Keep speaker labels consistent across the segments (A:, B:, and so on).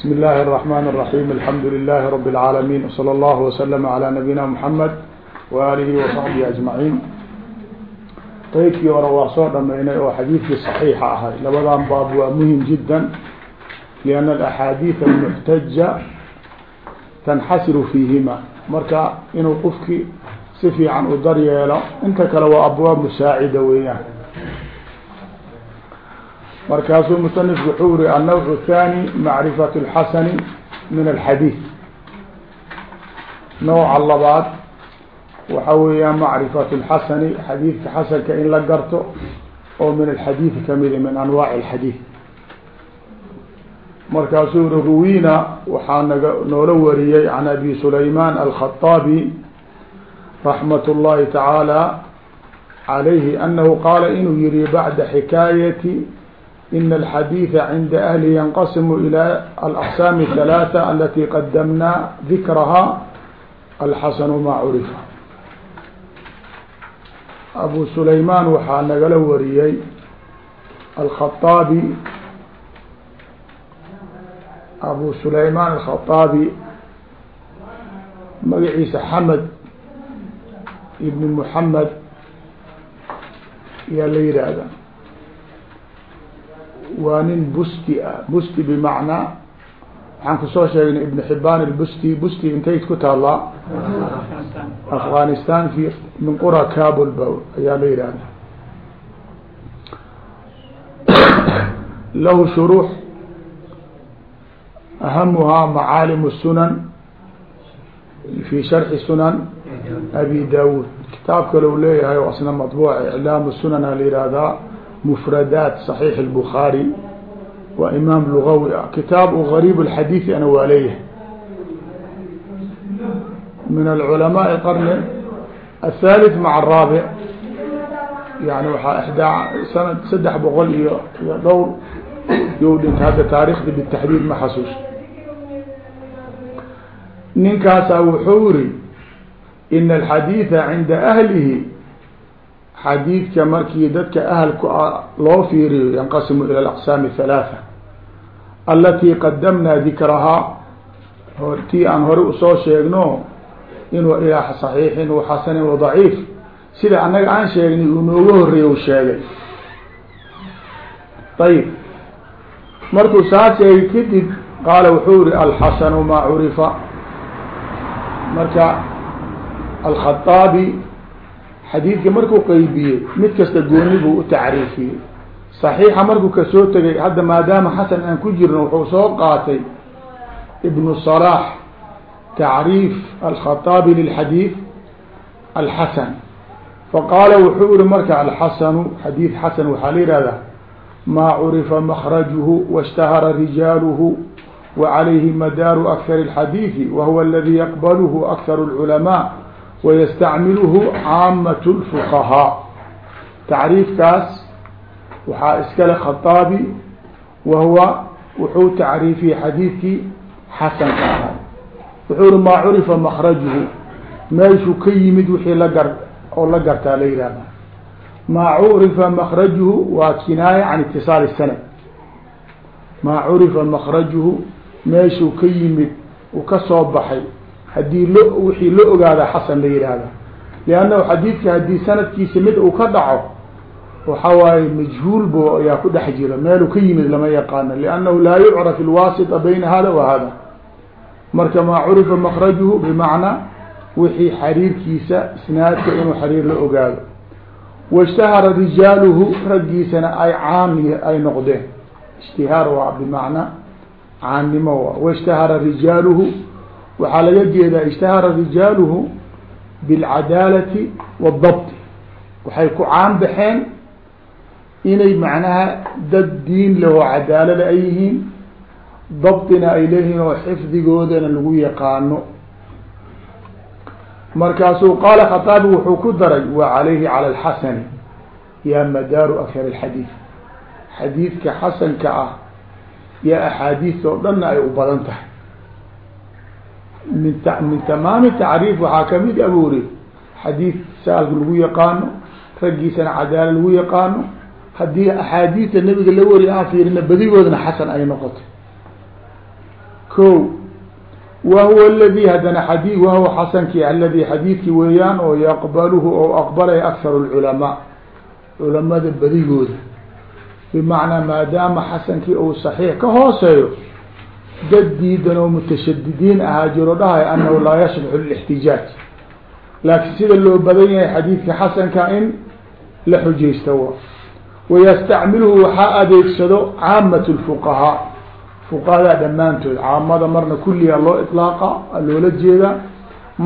A: بسم الله الرحمن الرحيم الحمد لله رب العالمين وصلى الله وسلم على نبينا محمد وآله وصحبه أجمعين qaybkii hore waa soo dhameynay oo xadiidkii صaxiixa ahay labadan baab waa muhim jida لأn الأxaadiiث الmuxtaja tanxasiru fiihima marka inuu qofki si fiican u daryeelo inta kale waa abwaab musaacida weeyaan markaasuu musanifku wuxuu uri annawc الthani macrifat اlxasani min alxadiid nooca labaad waxa weeyaan macrifat اlxasani xadiidka xasanka in la garto oo min alxadiidi kamida min anwaac اlxadiid markaasuu uri ruwina waxaa naga noola wariyey can abi sulayman alkhaطaabi raxmat اllahi tacaala calayhi anahu qaala inuu yihi bacda xikaayati in الxadيiث عinda أhli ynqasm ilى الأqساam الثaلاثة alati qadamna dikraha alxasn ma curifa abu sulayman waxaa nagala wariyey alkhaaabi abu sulayman alkhaطaabi magaciisa xamed ibn muxamed yaa la yihahda waa nin busti ah. Busti bimacnaa waxaan ku soo sheegnay ibn xibaan albusti. Busti intayd ku taallaa afghanistan fi min qura kabul ba ayaa la yihahda lahu shuruux ahamuhaa macaalimu sunan fi sharxi sunan abi daawuud kitaab kale u leeyahay oo asna madbuuc iclaamu sunan la yihahdaa mfradaat صaxiix الbخaarي waa imaam lugawi ah kitaab غarيb الxadiiث ana waa leeyahay min الculamaaء qarn الثالث mع الraaبع yani waxaa ixdaa sanad saddex boqol iyo iyo dhowr you dhinta hadda taarikhda bالتaxdiid ma xasuus ninkaasaa wuxuu iri in الxadiiثa cinda أhlihi xadiidka markii dadka ahalku loo fiiriyo yanqasimu ila alaqsaami halaatha allatii qadamnaa dikrahaa tii aan hore u soo sheegno inuu ilaa saxiixin wa xasanin wa daciif sida annaga aan sheegnay uu nooga horreeya u sheegay. Ayib markuu saa sheegay kadib qaala wuxuu yihi alxasanu maa curifa. Marka alkhaaabi xadiidka markuu qeybiyey mid kasta gooni buu u tacriifiyey صaxiixa markuu kasoo tegay hadda maadaama xasan aan ku jirno wuxuu soo qaatay ibnu صلاح tacriif alkhaطaabi lilxadiid alxasan faqaala wuxuu ihi marka alxasanu xadiid xasan waxaa la yihahdaa maa curifa makrajuhu washtahara rijaaluhu وعalayhi madaaru akar الxadiiثi wahuwa aladi yaqbalhu akar الculamاء wayastacmiluhu caamat lfuqahaa tacriifkaas waxaa iskale khaaabi wahuwa wuxuu tacriifiyey xadiidkii xasanka ahaa wuxuu uri maa curifa makrajuhu meeshuu ka yimid wixii lagar oo la gartaa la yihahda maa curifa makrajuhu waa kinaaya can itisaal sanad maa curifa makrajuhu meeshuu ka yimid u ka haddii lo wixii la ogaada xasan la yihahda liannahu xadiidka haddii sanadkiisa mid uu ka dhaco waxa waaye majhuul bo ayaa ku dhex jira meeluu ka yimid lama yaqaano liannahu laa yucraf ilwaasita bayna hada wa hada marka maa curifa makrajuhu bimacnaa wixii xariirkiisa isnaadka inuu xariir la ogaado. Waishtahara rijaaluhu raggiisana ay caam ay noqdeen. Ishtihaar waa bimacnaa caannimo wa waishtahara rijaaluhu waxaa laga jeedaa ishtahara rijaaluhu bilcadaalati waadabti waxay ku caan baxeen inay macnaha dad diin leh oo cadaalada ay yihiin dabtina ay leeyihiin oo xifdigoodana lagu yaqaano. Markaasuu qaala khaaabi wuxuu ku daray wa calayhi cala alxasani yaa madaaru akar alxadiid. Xadiidka xasanka ah yaa axaadiis oo dhanna ay u badan tahay min min tamaami tacriif waxaa ka mid abuuri xadiid saalka lagu yaqaano raggiisana cadaala lagu yaqaano haddii axaadiista nabiga la wari aan fiirina badigoodna xasan ay noqoto ko wahuwa aladi haddana xadi wahuwa xasankii aladi xadiidkii weeyaan oo yaqbaluhu oo aqbalaya akharu lculamaa culamada badigooda bimacnaa maadaama xasankii uu saxiix ka hooseeyo dad diidan oo mutashadidiin ahaa jiro dhahay anahu laa yasluxu lixtijaaj laakiin sida loo badan yahay xadiidka xasanka in la xujaysta wa. Wayastacmiluhu waxaa adeegsado caamat lfuqahaa fuqahadaa dhammaantood caamada marna kulliga loo iطlaaqa loola jeedaa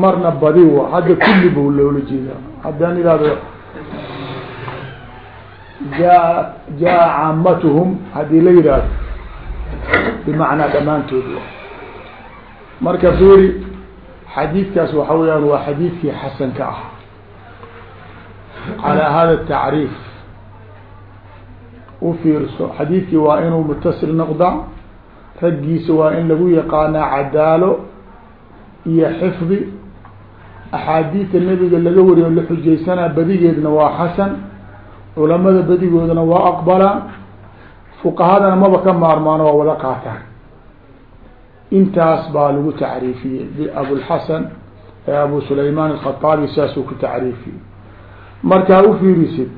A: marna badi wa. Hadda kulli bu loola jeedaa haddaan ihahdo jaa jaa caamatuhum haddii la yihahdo bimacnaa dhammaantood marka fiiri xadiidkaas waxa weyaan waa xadiidkii xasanka ah calaa hada tacriif u fiirso xadiidkii waa inuu mutasil noqda raggiisa waa in lagu yaqaanaa cadaalo iyo xifdi axaadiidta nebiga laga wariyo la xujaysanaa badigeedna waa xasan culamada badigoodana waa aqbalaa fuqahadana maba ka maarmaano waa wada qaataan. Intaas baa lagu tacriifiyey. Abulxasan ee abu sulaymaan alkhaaabi saasuu ku tacriifiyey. Markaa ufiirisid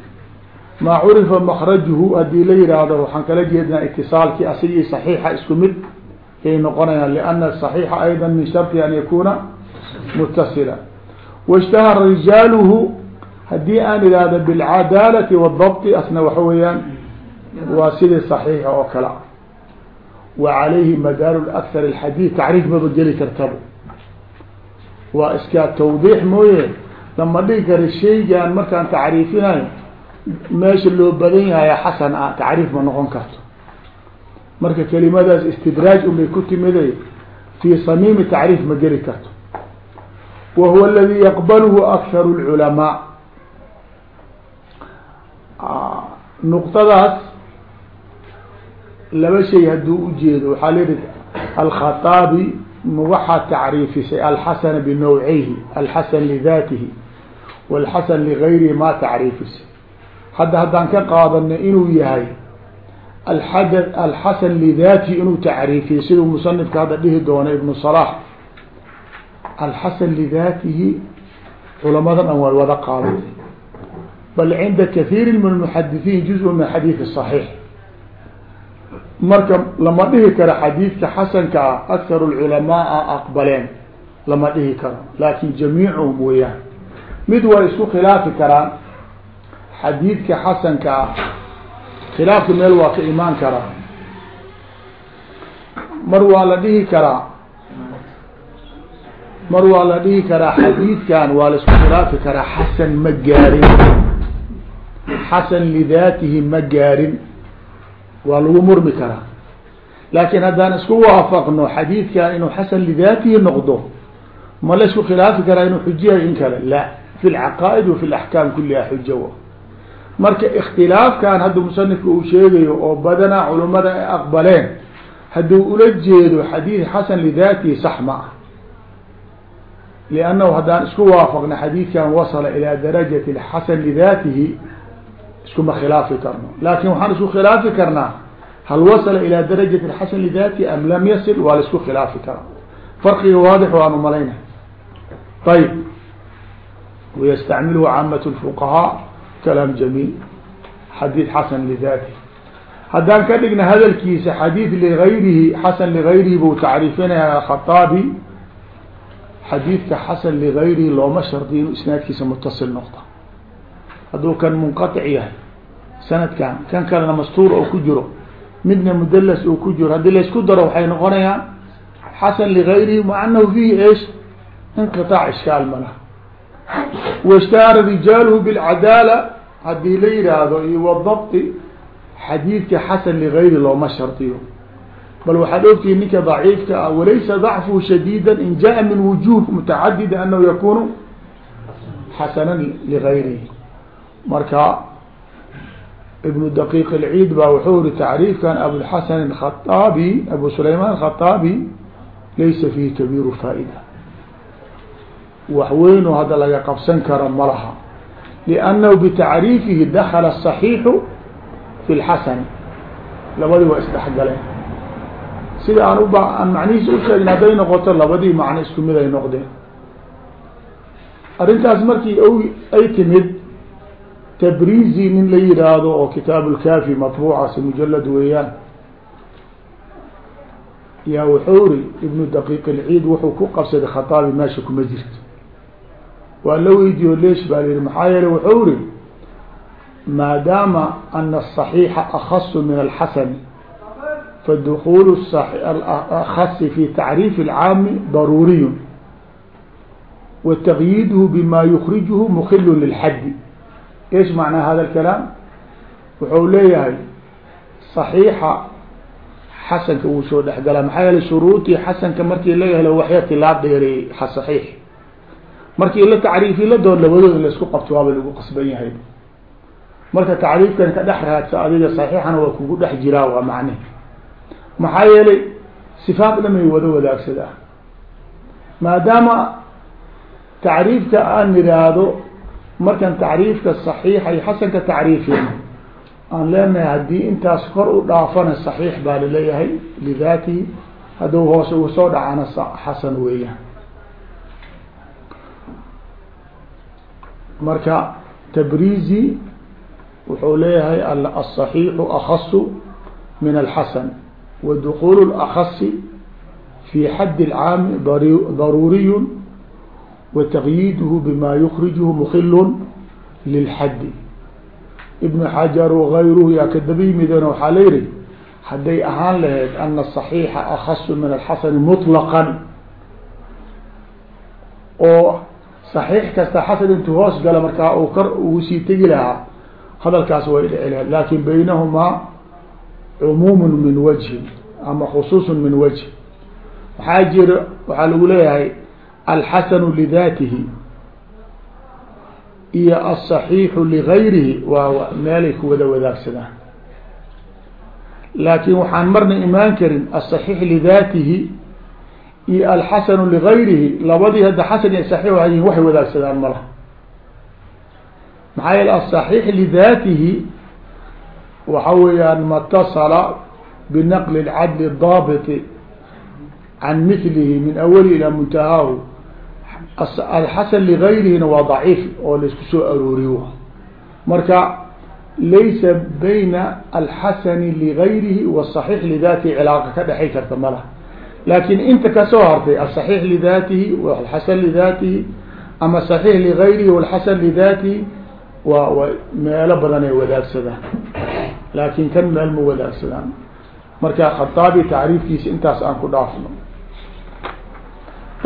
A: maa curifa makrajuhu haddii la yihaahdo waxaan kala jeednaa itisaalkii asigii saxiixa isku mid yay noqonayaan liana saxiixa ayda min sharti an yakuna mutasila waishtahara rijaaluhu haddii aan ihahdo bilcadaalati wاdabti asna waxa weeyaan waa sidii صaxiixa oo kale wa calayhi madaaru akar اxadiid tacriif maba geli kartaba waa iskaa tawdiix mooye lama dhigi kara shaygan markaan tacriifinayo meesha loo badan yahay xasan ah tacriif ma noqon karto marka kelimadaas istidraaj unbay ku timiday fii samiimi tacriif ma geli karto wa huwa aladi yaqbalhu akar اlculamaa nuqtadaas laba shay hadduu ujeedo waxaa la yihi alkhaaabi waxaa tacriifisay alxasana binawcayhi alxasan lidaatihi walxasan ligayrihi maa tacriifisay. Hadda haddaan ka qaadana inuu yahay aad alxasan lidaatihi inuu tacriifiyey siduu musanifka hadda dhihi doono ibnu salax. Alxasan lidaatihi culamada dhan way wada qaadatay bal cinda kahiiri min almuxadithiin juz-un min xadiidi صaxiix marka lama dhihi karo xadiidka xasanka ah akharu lculamaaa aqbaleen lama dhihi karo. Laakin jamiicuhum weeyaan. Mid waa isku khilaafi karaan xadiidka xasanka ah. Khilaafka meel waa ka imaan karaa. Mar waa la dhihi karaa. Mar waa la dhihi karaa xadiidkan waa la isku khilaafi karaa. Xasan ma gaarin. Xasan lidaatihi ma gaarin waa lagu murmi karaa. Laakin haddaan isku waafaqno xadiidkan inuu xasan lidaatihi noqdo ma la isku khilaafi karaa inuu xujiyahay in kale? La. Fi lcaqaa'id wa fi laxkaam kuliha xujo marka ikhtilaafkan hadda musanifka uu sheegayo oo badanaa culimada ay aqbaleen hadduu ula jeedo xadiid xasan lidaatihi sax ma ah. Liannahu haddaan isku waafaqno xadiidkan wasala ilaa darajati xasan lidaatihi iskuma khilaafi karno. Laakin waxaan isku khilaafi karnaa hal wasala ilaa darajati xasan lidaatihi am lam yasil waa la isku khilaafi karaa. Farqiga waadix waan umalayna ayb wayastacmilhu caamat lfuqahaa kalaam jamiil. Xadiid xasan lidaatihi haddaan ka dhigna hadalkiisa xadiid ligayrihi xasan ligayrihi buu tacriifinaya khaaabi xadiidka xasan ligayrihi looma shardi inuu isnaadkiisa mutasil noqdo hadduu kan munqaطic yahay sanadkan kan kalena mastuur oo ku jiro midna mudalas oo ku jiro haddii laysku daro waxay noqonayaan xasan ligayrihi ma anahu fiihi esh inqiطaac ishkaal ma laha waishtaara rijaaluhu bilcadaala haddii la yihaahdo iyo wadabti xadiidka xasan ligayri looma shardiyo bal waxaad ogtihi ninka daciifka ah walaysa dacfuhu shadiida in jaءa min wujuh mutacadida anahu yakunu xasanan ligayrihi marka ibnu daqiiq اlciid baa wuxuu iri tacriifkan abulxasan الkhaaabi abu sulayman الkhaaabi laysa fihi kabiiru faa'ida wax weynu hadda laga qabsan karo ma laha liannahu bitacriifihi dakala asaxiixu fi lxasani labadii waa isdhexgaleen sida aan uba aan macnihiisa usheegin hadday noqoto labadii macno isku mid ay noqdeen arrintaas markii ay timid tabrizi nin la yihaahdo oo kitaabu lkaafi matbuucasi mujalad weeyaan. Yaa wuxuu iri ibnu daqiiq ilciid wuxuu ku qabsaday khataabi meesha kuma jirto. Waa la weydiiyo leesh baa lihi maxaa yeele wuxuu iri maadaama ana asaxiixa akasu min alxasani fadukulu akasi fi tacriif alcaami daruuriyu wa taqyiidhu bima yukrijhu mukilu lilxaddi ايش معنى هذا الكلام wuxuu leeyahay صaحيixa xasanka wuu soo dhexgalaa maxaa yeele shuruudii xasanka markii laga helo waxyati laa dheereeyey صaحيix markii la tacriifi la doon labadooda laisku qabto waaba lagu qasban yahay marka tacriifkan ka dhex raadsa adiga صaحيixana waa kugu dhex jiraa waa macne maxaa yeelay sifaat dhamay wada wadaagsadaa maadaama tacriifka aan nidhaahdo markan tacriifka صaxiixa iyo xasanka tacriifeena aan leenahay haddii intaas kor u dhaafana صaxiix baa laleeyahay lidaatihi hadduu hoose uu soo dhacana xasan weeyaan marka tabrizi wuxuu leeyahay aلصaxiixu akasu min alxasan wa dukul اlakasi fi xad اlcaami daruuriy وتqyiidh bma yukrijhu mkil lilxadi ibn xajar وغayruhu yaa kadaba yimideen waxaa la yihi hadday ahaan lahayd ana الصaحيixa akasu min alxasani mطlqa oo صaxiix kasta xasan intuu hoos gala markaa u kor ugu sii tegi lahaa hadalkaas way dhici lahayd lakin baynahumaa cumuum min wجhi ama khusuuص min wجh waxaa jira waxaa lagu leeyahay alxasanu lidaatihi iyo alصaxiixu ligayrihi waa meelay ku wada wadaagsadaan laakin waxaan marna imaan karin aلصaxiix lidaatihi iyo alxasanu ligayrihi labadii hadda xasan iyo saxiix wayin waxay wadaagsadaan malaha maxaa yeele aلصaxiix lidaatihi waxa weeyaan matasala binaqli اcadl الdaabiti can milihi min awali ilaa muntahaahu alxasan ligayrihina waa daciif oo la isku soo arooriyo. Marka laysa bayna alxasani ligayrihi wasaxiix lidaatihi cilaaqa ka dhexay karta ma laha. Inta ka soo hartay asaxiix lidaatihi walxasan lidaatihi ama saxiix ligayrihi walxasan lidaatihi waa wa meelo badan wadaagsadaan. Laakin kan meel ma wadaagsadaan. Marka khataabi tacriifkiisa intaas aan ku dhaafno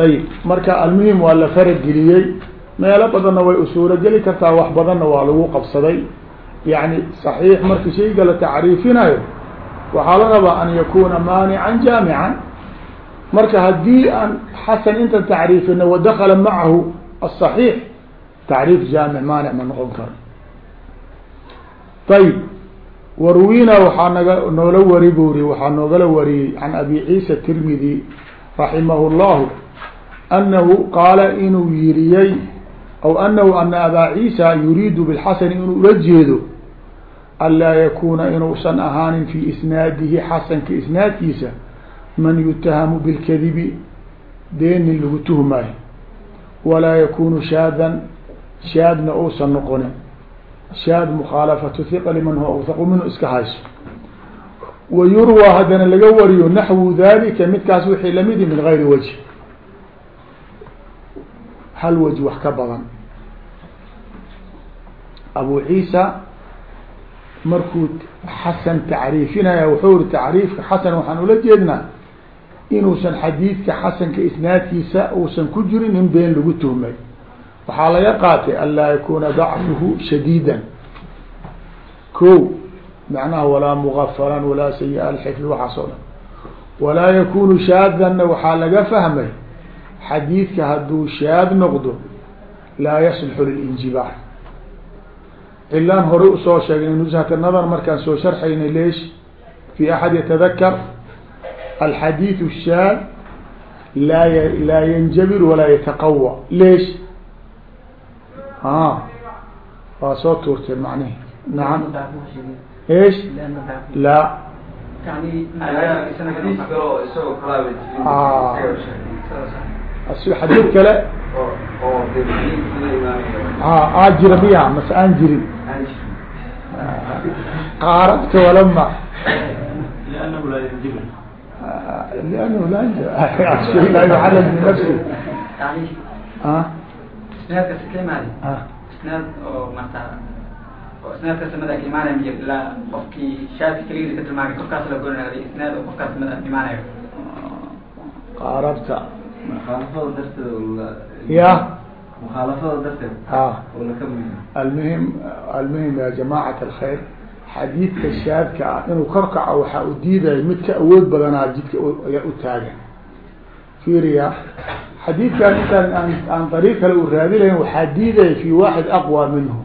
A: ayib marka almuhim waa la farageliyey meelo badanna way usuuro geli kartaa wax badanna waa lagu qabsaday yani صaxiix marki shayga la tacriifinayo waxaa la rabaa an yakuna maanican jaamican marka haddii aan xasan intan tacriifina wadakala macahu aلصaxiix tacriif jaamic maanic ma noqon karo ayib warwina waxaa naga noola wari buri waxaa noogala wariyey can abi ciisa tirmidi raximah اllahu anahu qaala inuu yiriyey aw anahu ana abaa ciisa yuriidu bilxasani inuu ula jeedo anlaa yakuna inuusan ahaanin fi isnaadihi xasanka isnaadkiisa man yutahamu bilkadibi deenin lagu tuhmaayo walaa yakunu shaadan shaadna uusan noqonin shaad mukhaalafatu hiqa liman huwa awthaqu minhu iska hayso wa yurwaa haddana laga wariyo naxwu dalika midkaas wixii lamidi min gayri wajh hal waj wax ka badan. Abu ciisa markuu xasan tacriifinaya wuxuu iri tacriifka xasan waxaan ula jeednaa inuusan xadiidka xasanka isnaadkiisa uusan ku jirin in been lagu tuhmay waxaa laga qaatay an laa yakuna dacfuhu shadiida ko macnaha walaa mugafaran walaa sayi-a alxifdi waxaas dhan. Walaa yakunu shaadanna waxaa laga fahmay xadiidka hadduu shaad noqdo laa yaslixu lilinjibaar cilaan horey u soo sheegnay nushat nadar markaan soo sharxaynay leesh fi axad yatadakar alxadiid shaad laa laa yanjabir walaa yataqawa leesh. A waa soo tuurteen macnihi nacam esh la asiga xadiid kale aa jira miya mase aan jirin qaarabta walama لأنه لا يعلم لا يعلم من نفسه
B: يعني
A: ها
B: isnaadka sikemaadi isnaad oo marta oo isnaadka samada ka imaanaya miyo ilaa qofkii shaafi keligiisa ka tilmaamay qofkaas la goynaya isnaad oo qofkaas samada imaanayo
A: qaarabta
C: mukhaalafada darteed
A: ya almuhim almuhim ya jamacat alkhayr xadiidka shaadka ah inuu korkaco waxaa u diidaya mid ka awood badanaa jidka ayaa u taagan fiiriya xadiidkan intaan aan aan dariiq kale u raadi lahayn waxaa diidaya fi waaxid aqwa minhu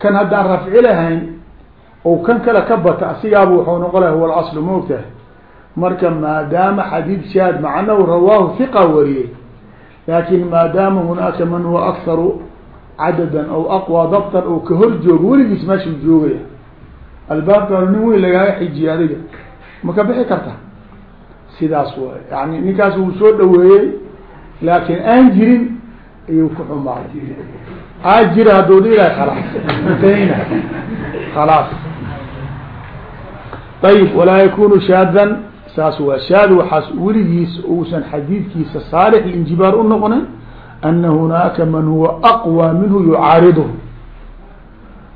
A: kan haddaan rafci lahayn oo kan kale ka bata asigaaba wuxuu noqon laha huwa alaslu moogtahay marka maadaama xadiid shaad maca anahu rawaahu hiqa wariyey laakin maadaama hunaaka man huwa akharu cadadan aw aqwa dabtan oo ka hor joogo weligiis meeshuu joogaya. Albaabkaan nin weyn lagaaga xijiye adiga ma ka bixi karta sidaas waay. Yani ninkaas wuu soo dhaweeyey laakin aan jirin ayuu ku xumaaday. Aa jira hadduu dhiilahay khalaas. Intahayna khalaas. Ayib walaa yakunu shaadan saas waa shaad waxaas weligiis uusan xadiidkiisa saalix linjibaar u noqonin ana hunaaka man huwa aqwى minhu yucaariduhu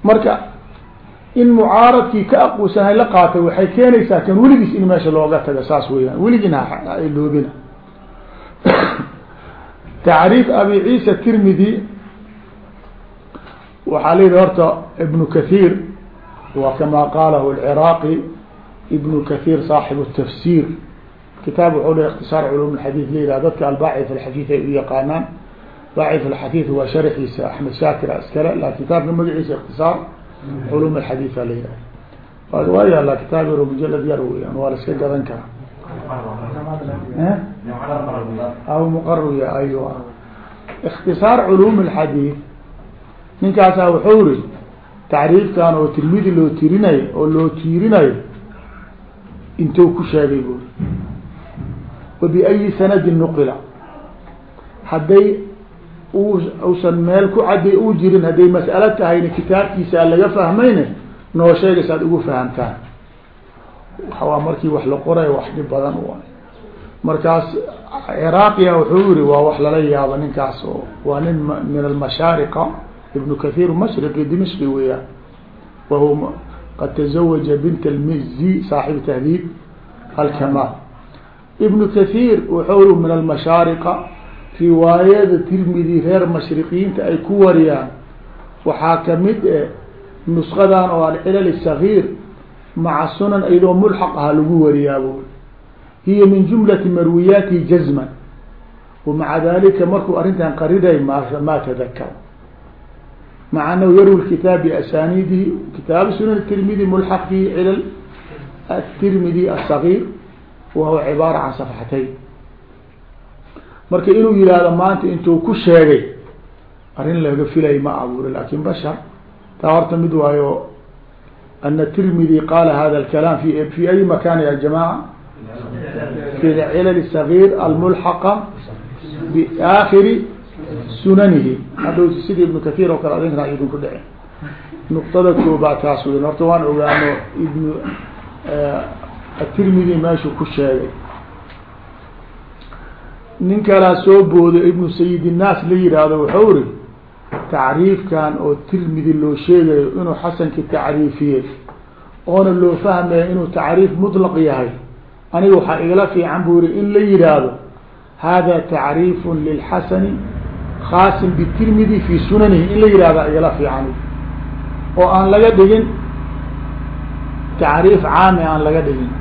A: marka in mucaaradkii ka aqwisanhay la qaatay waxay keenaysaa kan weligiis in meesha looga taga saas weyaan weligiina loobina. Tacriif abi ciisa tirmidi waxaa la yihi horta ibnu kahiir wa kama qalahu alciraaqi ibnu kahiir saaxibu tafsir kitaab wuxuu le ikhtisaar culum xadiid la yihah dadka albaaci alxadiid ay u yaqaanaan. Baaci alxadiid waa sharxiisa axmed shaakir iskale la kitaabka magaciisa ikhtisaar culum alxadiid aa la yihah waa yaalla kitaab yaro mujalad yar weyan waa la iska gadan karaa. Aw muqarya aywa. Ikhtisaar culum alxadiid ninkaasaa wuxuu ri tacriifkan oo tirmidi loo tirinayo oo loo tiirinayo intuu ku sheegay buuri wa biayi sanadin nuqila. Hadday usan meel ku cadday u jirin hadday mas'alo tahayna kitaabkiisa laga fahmayne noo sheega saad ugu fahamtaan waa markii wax la qorayo wax dhib badan u markaas ciraaqiya wuxuu yiri waa wax lala yaabo ninkaas oo waa nin min almashaariqa ibnu kahiir mashriqi dimashqi weeyaan. Wahuwa qad tazawaja bint almizi saaxibu tahdiib alkamaal ibnu kahiir wuxuu min almashaariqa riwaayada tirmidi reer mashriqiyiinta ay ku wariyaan waxaa ka mid e nusqadan oo alcilal sagiir maca sunan iyadoo mulxaq aha lagu wariyaabo hiya min jumlati marwiyaati jazman wamaca dalika markuu arrintan qariday ma ma tadakar maca anahu yarwi kitaab biasaniidihi kitaabu sunan tirmidi mulxaq fi cilal atirmidi asagiir wahuwa cibaara can safxatayn. Marka inuu yihahdo maanta intuu ku sheegay arrin laga filay ma abuuri laakiin bashar taa horta mid waayo ana tirmidi qaala hada alkalaam fi fi ay makan ya jamaca fi cilal sagiir almulxaqa biaakhiri sunanihi. Hadhow sida ibnu kahiir oo kale adinkana idinku dhicin nuqtada koobaad taas weyn horta waan ogaano ibnu eh, atirmidi meeshuu ku sheegay. Nin kalaa soo booda ibnu sayid innaas la yidhaahdo waxau ri tacriifkan oo tirmidi loo sheegayo inuu xasankii tacriifiyey oona loo fahmaya inuu tacriif mutlaq yahay aniga waxaa igala fiican buu yihi in la yidhaahdo hada tacriifun lilxasani khaasin bitirmidi fi sunanihi in la yihahda igala fiican oo aan laga dhigin tacriif caami aan laga dhigin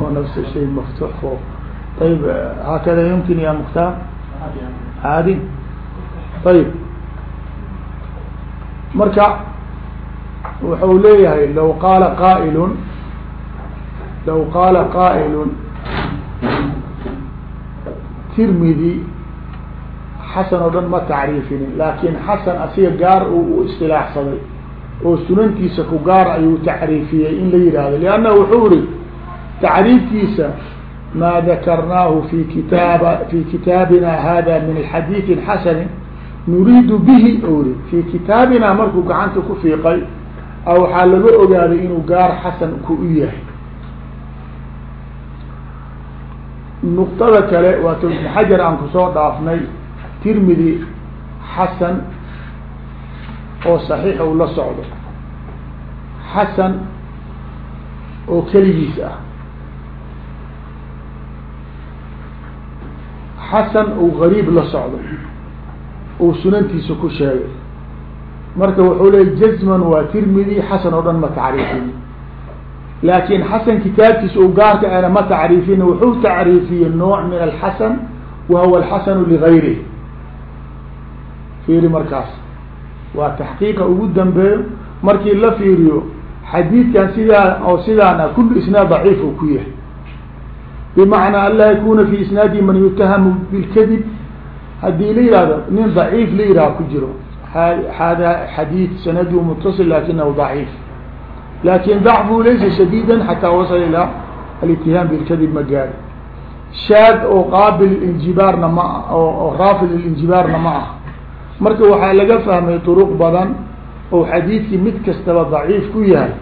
A: هو نفس الشيء مفتوح فوق طيب هكذا يمكن يا مختار عادي طيب marka wuxuu leeyahay low qaala qaail low qaala qaail tirmidi xasan oo dhan ma tacriifinin laakin xasan asiga gaar u istilaaxsaday oo sunantiisa ku gaar ayuu tacriifiyey in la yihahdo lianna wuxuu iri tacriifkiisa maa dakarnaahu fi kitaaba fi kitaabina hada min xadiiثi xasani nuriidu bihi ori fi kitaabina markuu gacanta ku fiiqay a waxaa laga ogaaday inuu gaar xasan ku u yahay. Nuqtada kale waa t ibn xajar aan ku soo dhaafnay. Tirmidi xasan oo saxiix uu la socdo. Xasan oo keligiis ah. Xasan uu gariib la socdo. Uu sunantiisa ku sheegay marka wuxuu leey jazman waa tirmidi xasan oo dhan ma tacriifin. Laakin xasan kitaabkiisa u gaarka ana ma tacriifin wuxuu tacriifiyey nooc min alxasan wa huwa alxasanu ligayrih fiiri markaas. Waa taxqiiqa ugu dambeeyo markii la fiiriyo xadiidkan sidaa oo sidaana kulu isnaad daciif u ku yahay. Bimacnaa an laa yakuna fi isnaadi man yutahamu bilkadib haddii la yihahdo nin daciif la yihah ku jiro hada xadiid sanadu mutaصil lakinahu ضaciif lakin dacfu laysa shadيda xataa wasl ilaa alitiham bilkadib ma gaari shaad oo qaabil injibaarna ma oo raafid injibaarna ma ah marka waxaa laga fahmay طرق badan oo xadiidkii mid kastaba ضaciif ku yahay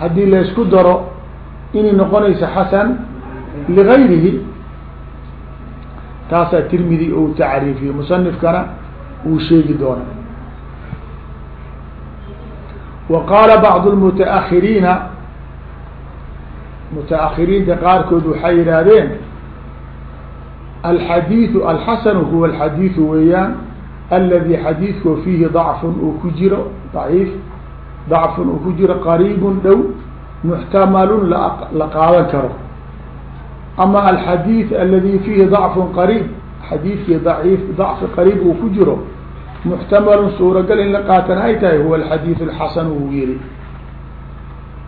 A: haddii laysku daro inay noqonayso xasan ligayrihi taasaa tirmidi ou tacriifiye musanifkana uu sheegi doona wa qaala bacdu lmutaahiriina mutaahiriinta qaarkood waxay yidhaahdeen alxadiidu alxasanu huwa alxadiidu weeyaan aladi xadiidkoo fiihi dacfun uu ku jiro daciif dacfun uu ku jiro qariibun dhow muxtamalun la qaadan karo. Ama alxadiid aladi fiihi dacfun qariib xadiidkii daciif dacfi qariib uu ku jiro muxtamalun suuragal in la qaatana ay tahay huwa alxadiid alxasan uu yiri.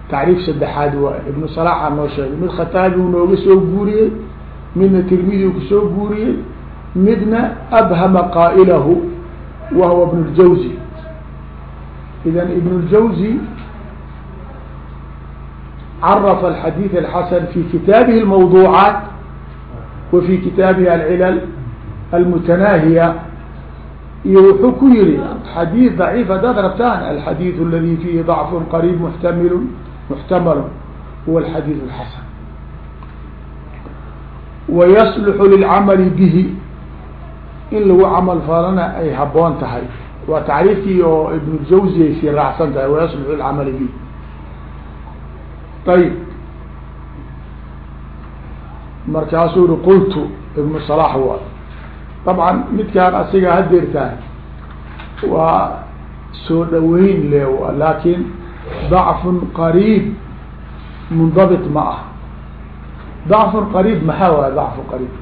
A: Tacriif saddexaad waa ibnu salaaxa noo sheegay mid khataabi uu nooga soo guuriyey midna tirmidi uu ku soo guuriyey midna abhama qaa'ilahu wa huwa ibn idan ibn carafa alxadiid alxasan fi kitaabihi almawduucaat wa fi kitaabihi alcilal almutanaahiya iyo wuxuu ku yihi xadiid daciif haddaad rabtaan alxadiid aladi fiihi dacfun qariib muxtamilu muxtamalu huwa alxadiid alxasan wayasluxu lilcamali bihi in lagu camal falana ay habboon tahay waa tacriiftii oo ibnu jawsi ay sii raacsan tahay wayasluxu lilcamali bihi ayib markaasuu yihi qultu ibnu salaax waa dabcan midkaan asiga hadeertahay waa soo dhaweyn leew laakiin dacfun qariib mundabit ma ah dacfun qariib maxaa waaya dacfu qariib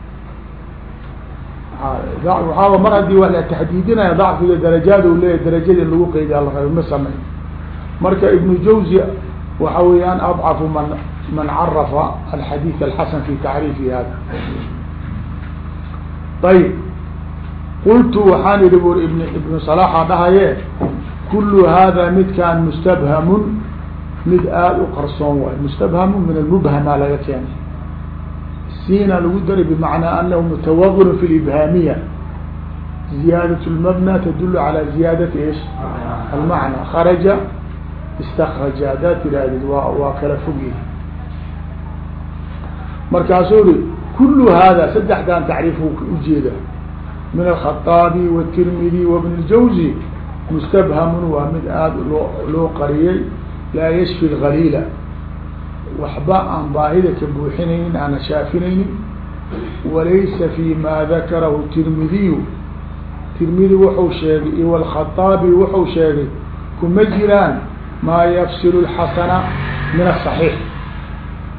A: waaa mar haddii waa la taxdiidinaya dacfiga darajaadu leeyahy darajadii lagu qeydiya la raba ma sameyn marka ibnu jawzi waxa weeyaan adcafu man man carafa alxadiid alxasan fi tacriifi hada ayb qultu waxaan idhi buri ibn ibnu salaxa dhahaye kulu hada midkaan mustabhamun mid aada u qarsoon waay. Mustabhamun min almubhama laga keenay. Siina lagu daray bimacnaa anahu mutawaqin fi libhaamiya ziyaadat lmabna tadulu calى ziyaadati ish almacna kharaja istakraja haddaad tirahdid waa waa kala fog yihi markaasuu ri kulu hada saddexdan tacriif ujeeda من alkhaaabi watirmidi wabn اljawzi mustabhamun waa mid aada loo loo qariyey laa yashfi lgaliila waxba aan baahida ka buuxinaynin aana shaafinaynin walaysa fi ma dakarahu tirmidiyu tirmidi wuxuu sheegay iyo alkhaaabi wuxuu sheegay kuma jiraan maa yafsilu اlxasana min asaxiix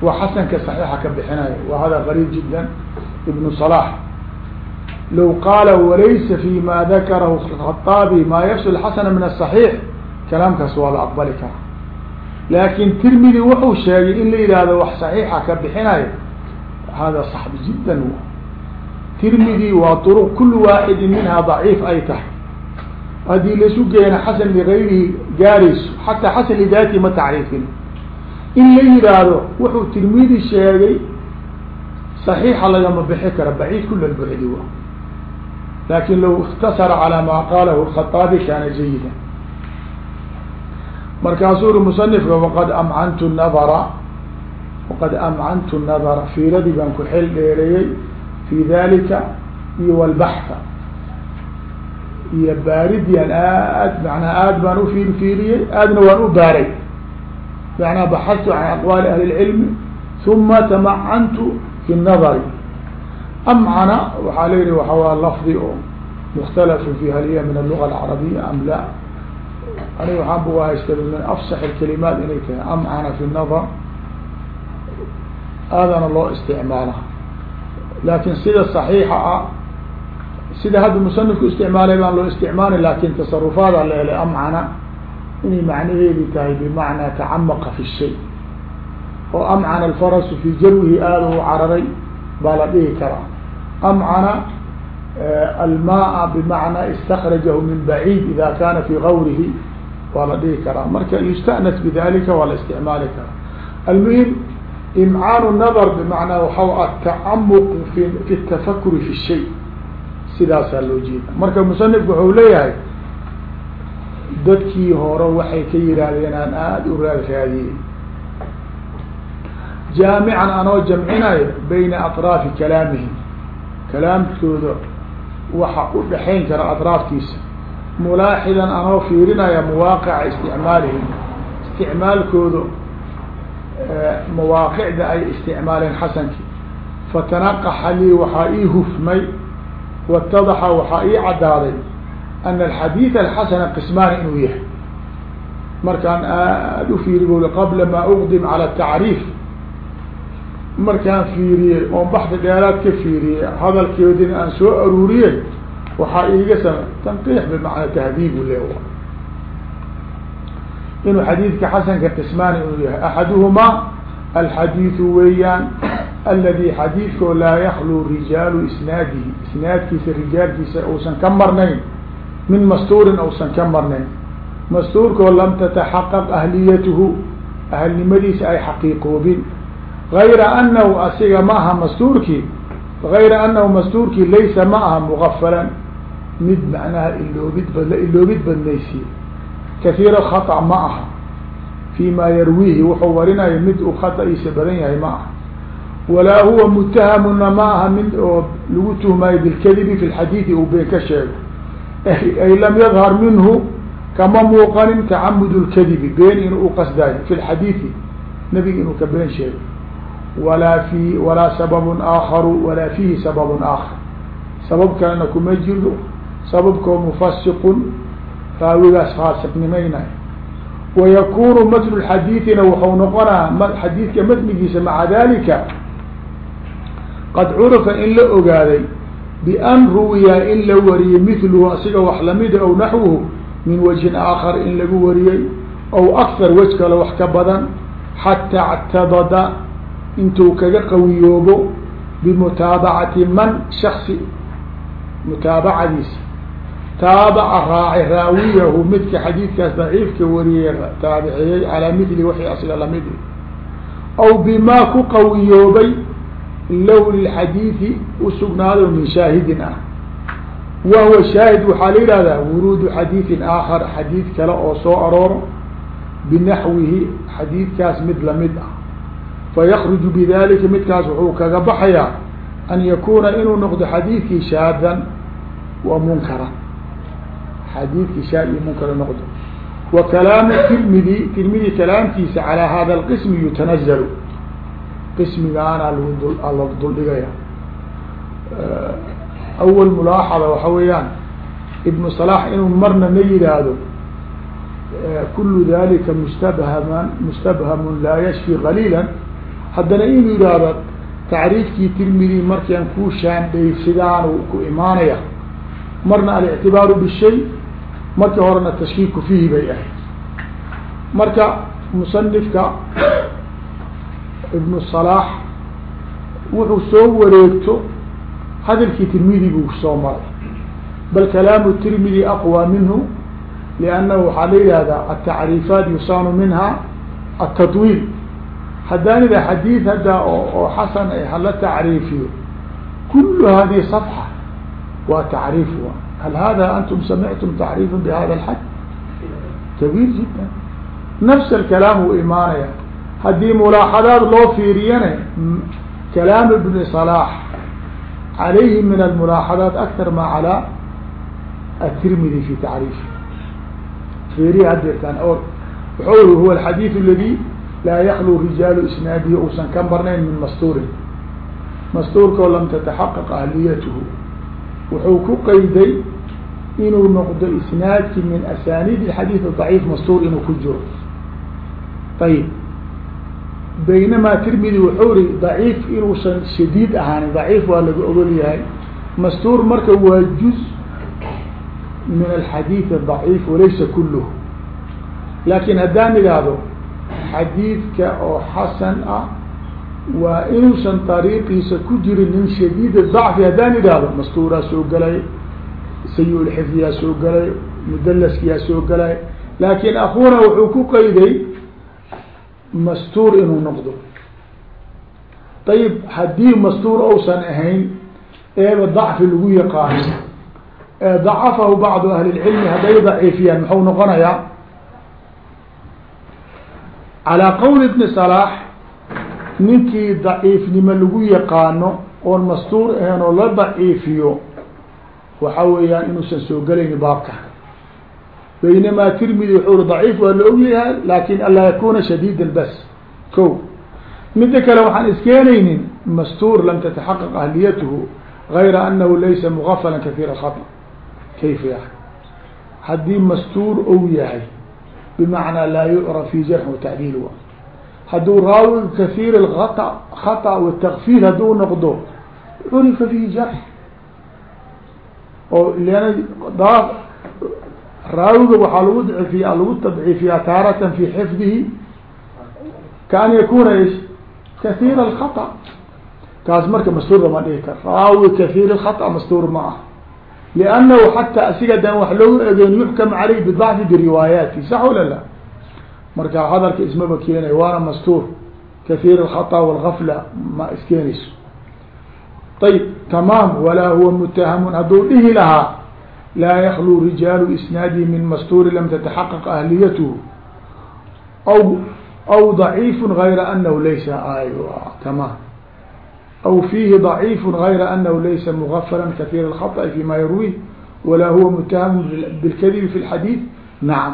A: wa xasanka saxiixa ka bixinayo wa hada gariib jiddan ibnu salax low qaala walaysa fi ma dakarahu khaطaabi maa yafsil xasana min aلصaxiix kalaamkaas waa la aqbali karaa laakin tirmidi wuxuu sheegay in la yihahdo wax صaxiixa ka bixinayo hada صaxbi jida tirmidi waa طرق kul waaxidi minhaa ضaciif ay tahay haddii laisu geena xasan ligayrihi gaarayso xataa xasan lidaati ma tacriifin in la yihaahdo wuxuu tirmidi sheegay صaxiixa lagama bixi kara baciid kula buxdi wa lakin low اktasara calى ma qalahu الkhaطaabi kana jayida markaasuu uri musanifka waqad amcantu nadara waqad amcantu nadara fiiradii baan ku xel dheereeyey fi dalika iyo wlbaxa iyo baaridian aad manaa aad baan ufiir fiiriyey aadna waan u baaray manaa baxadtu can aqwaali ahli اlcilmi uma tamacantu fi nadari amcana waxaa la yihi waxawaa lafdi oo mukhtalafu fi hal hiya min aluga alcarabiya am la aniga waxaan bu haysta min afsax اkalimaat inay tahay amcana fi nadar aadana loo isticmaala laakin sida صaxiixa ah sida hadda musanifku isticmaalay baan loo isticmaali laakiin tasarufaada la amcana inay macnaheedi tahay bimacnaa tacamaqa fi shay oo amcana alfarasu fi jarwihi aada u cararay baa la dhihi karaa amcana almaa bimacnaa istakrajahu min baciid ida kana fi gawrihi waa la dhihi karaa marka yustanas bidalika waa la isticmaali karaa almuhim imcaan nadar bimacnaa waxa atacamuq fi tafakuri fi shay sidaasaa loo jeeda marka musanifku waxau leeyahay dadkii hore waxay ka yihaahdeen aan aada u raad raadiyey jaamican anoo jamcinayo bayna atraafi kalaamihim kalaamkooda waxa u dhexayn kara atraaftiisa. Mulaaxidan anoo fiirinaya mawaaqica isticmaalihim. Isticmaalkooda mawaaqicda ay isticmaaleen xasankii fatanaqaxa lii waxaa ii hufmay waatadaxa waxaa ii caddaaday ana alxadiid alxasana qismaani inuu yahay. Markaan aada u fiiri buli qabla maa uqdim cala atacriif markaan fiiriyey oon baxdi dheeraad ka fiiriyey hadalkeedina aan soo aruuriyey waxaa iiga sama tanqiix bimacnaa tahdiibu le inuu xadiidka xasanka qismaani inuu yahay. Axaduhumaa alxadiidu weeyaan aladi xadiidkoo laa yakluu rijaalu isnaadihi isnaadkiisa rijaalkiisa uusan ka marnayn min mastuurin uusan ka marnayn. Mastuurkoo lam tataxaqaq ahliyatuhu ahalnimadiisa ay xaqiiqoobin gayra anahu asiga ma aha mastuurkii gayra anahu mastuurkii laysa ma aha mugafalan mid macnaha iloobid bad iloobid badnaysiye kahiir khata ma aha fi ma yarwiihi wuxuu warinayo mid uu khata'iisa badan yahay ma aha walaa huwa mutahamuna ma aha mid oo lagu tuhmaayo bilkadibi fi lxadiidi uu been ka sheego ay lam yadhar minhu kama muuqanin tacamud lkadibi been inuu uqasdayo fi lxadiidi nabiga inuu ka been sheego walaa fi walaa sababun aakaru walaa fiihi sababun aakhar. Sabab kalena kuma jiro sababkoo mufasiqun raawigaas faasiqnimaynayo wayakunu matnu xadiidina wuxuu noqonaa xadiidka matnigiisa maca dalika qad curifa in la ogaaday bian ruwiya in la wariyey mithluhu asiga wax lamida aw naxwuhu min wajhin aakhar in lagu wariyey aw akthar wej kale wax ka badan xataa اctadada intuu kaga qawiyoobo bimutaabacati man shaksi mutaabacadiisa. Taabaca raaci raawiyahu midka xadiidkaas daciifka wariyey taabiciyey calaa mili waxay asiga la mid aw bimaa ku qawiyoobay low lilxadiidi usugnaado min shaahidin ah. Wahuwa shaahid waxaa la yihahdaa wuruudu xadiidin aakhar xadiid kale oo soo arooro binaxwihi xadiidkaas mid la mid ah fayakruju bidalika midkaas wuxuu kaga baxayaa an yakuna inuu noqdo xadiidkii shaadan wa munkaran xadiidkii shaad iyo munkara noqdo wa kalaamu tirmidi tirmidi kalaamkiisa calaa hada alqismi yutanazalu qismigaana la duldhigaya awal mulaaxada waxa weeyaan ibnu صalax inuu marna na yihaahdo kulu dalika mustabhaman mustabhamun laa yashfi qaliila haddana inuu yidhaahdo tacriifkii tirmidi markaan kuu shaandhay ku imaanaya marna alictibaaru bishay markii horena tashkiiku fiihi bay ahayd. Marka musanifka ibnu صalax wuxuu soo wareegto hadalkii tirmidi buu soo maray. Bal kalaamu tirmidi aqwى minhu liannahu waxaa la yihahdaa atacriifaat yusaanu minha atatwiil haddaan ida xadiid haddaa oo xasan ay hala tacriifiyo kulu hadihi صفحة waa tacriif hal hada antum samictum tacriifa bhada اlxad kabiir jida nafs alkalaam wuu imaanaya haddii mulaaxadaad loo fiiriyane kalaam ibni صلاح عalayhi min almulaaxadaat aktar ma calى التirmidi fi tacriifi fiiriya hadeertaan wuxuu ri huwa alxadiiث aladi laa yaklu rijaalu isnaadihi uusan ka marnayn min mastuurin mastuurkao lam tataxaqaq ahliyatuhu wuxuu ku qeyday inuu noqdo isnaadki min asaaniid xadiid daciif mastuur inuu ku jiro ayib baynamaa tirmidi wuxuu ri daciif inuusan shadiid ahaanin daciif waa laga ogol yahay mastuur marka waa juz min alxadiid daciif walaysa kulluh laakin haddaan idhaahdo xadiidka oo xasan ah waa inuusan ariiqiisa ku jirin nin shadiid dacfi. Haddaan idhaahdo mastuuraa soo galay sayi-ulxifdiyaa soo galay mudalaskiyaa soo galay laakin akuna wuxuu ku qeyday mastuur inuu noqdo. Ayib haddii mastuur ousan ahayn eeba dacfi lagu yaqaano. Ee dacafahu bacdu ahli lcilmi hadday daciifiyaan muxuu noqonayaa calaa qowli ibni salaax ninkii daciifnimo lagu yaqaano oon mastuur ahayn oo la daciifiyo waxa weeyaan inuusan soo gelayni baabka. Baynamaa tirmidi wuxuu daciif waa la ogyahay laakin anlaa yakuna shadiidan bas ko midda kale waxaan iskeenaynin mastuur lam tataxaqaq ahliyatuhu gayra anahu laysa mugafalan kahiir alkhaطأ kayfa ya haddii mastuur ou yahay bimacnaa laa yucraf fi jarx watacdiil wa hadduu raawi kahiir اkhaطأ khaطأ watakfir hadduu noqdo curifa fihi jarx oo lan raawiga waxaa lagu dciifiya lagu tadciifiyaa taaratan fi xifdihi kaan yakuna ish kahiir الkhaطأ kaas marka mastuur lama dhihi karo raawi kahiir الkhaطأ mastuur ma ah لأnnahu xataa asiga daan wax loogu egeyn yuxkam caleyh bضacfi biriwaayaati sax wala la marka hadalka ismaba keenay waana mastuur kahiir الkhaطأ wاlgafla ma iskeenayso ayb tamaam walaa huwa mutahamun hadduu dhihi lahaa laa yaklu rijaalu isnaadi min mastuuri lam tataxaqaq ahliyatuhu aw aw ضaciif gayra anahu laysa tamaam aw fiihi ضaciif gayra anahu laysa mugafala kahiir الkhaطأ fima yarwih walaa huwa mutahamun bilkadibi fi اlxadiid nacam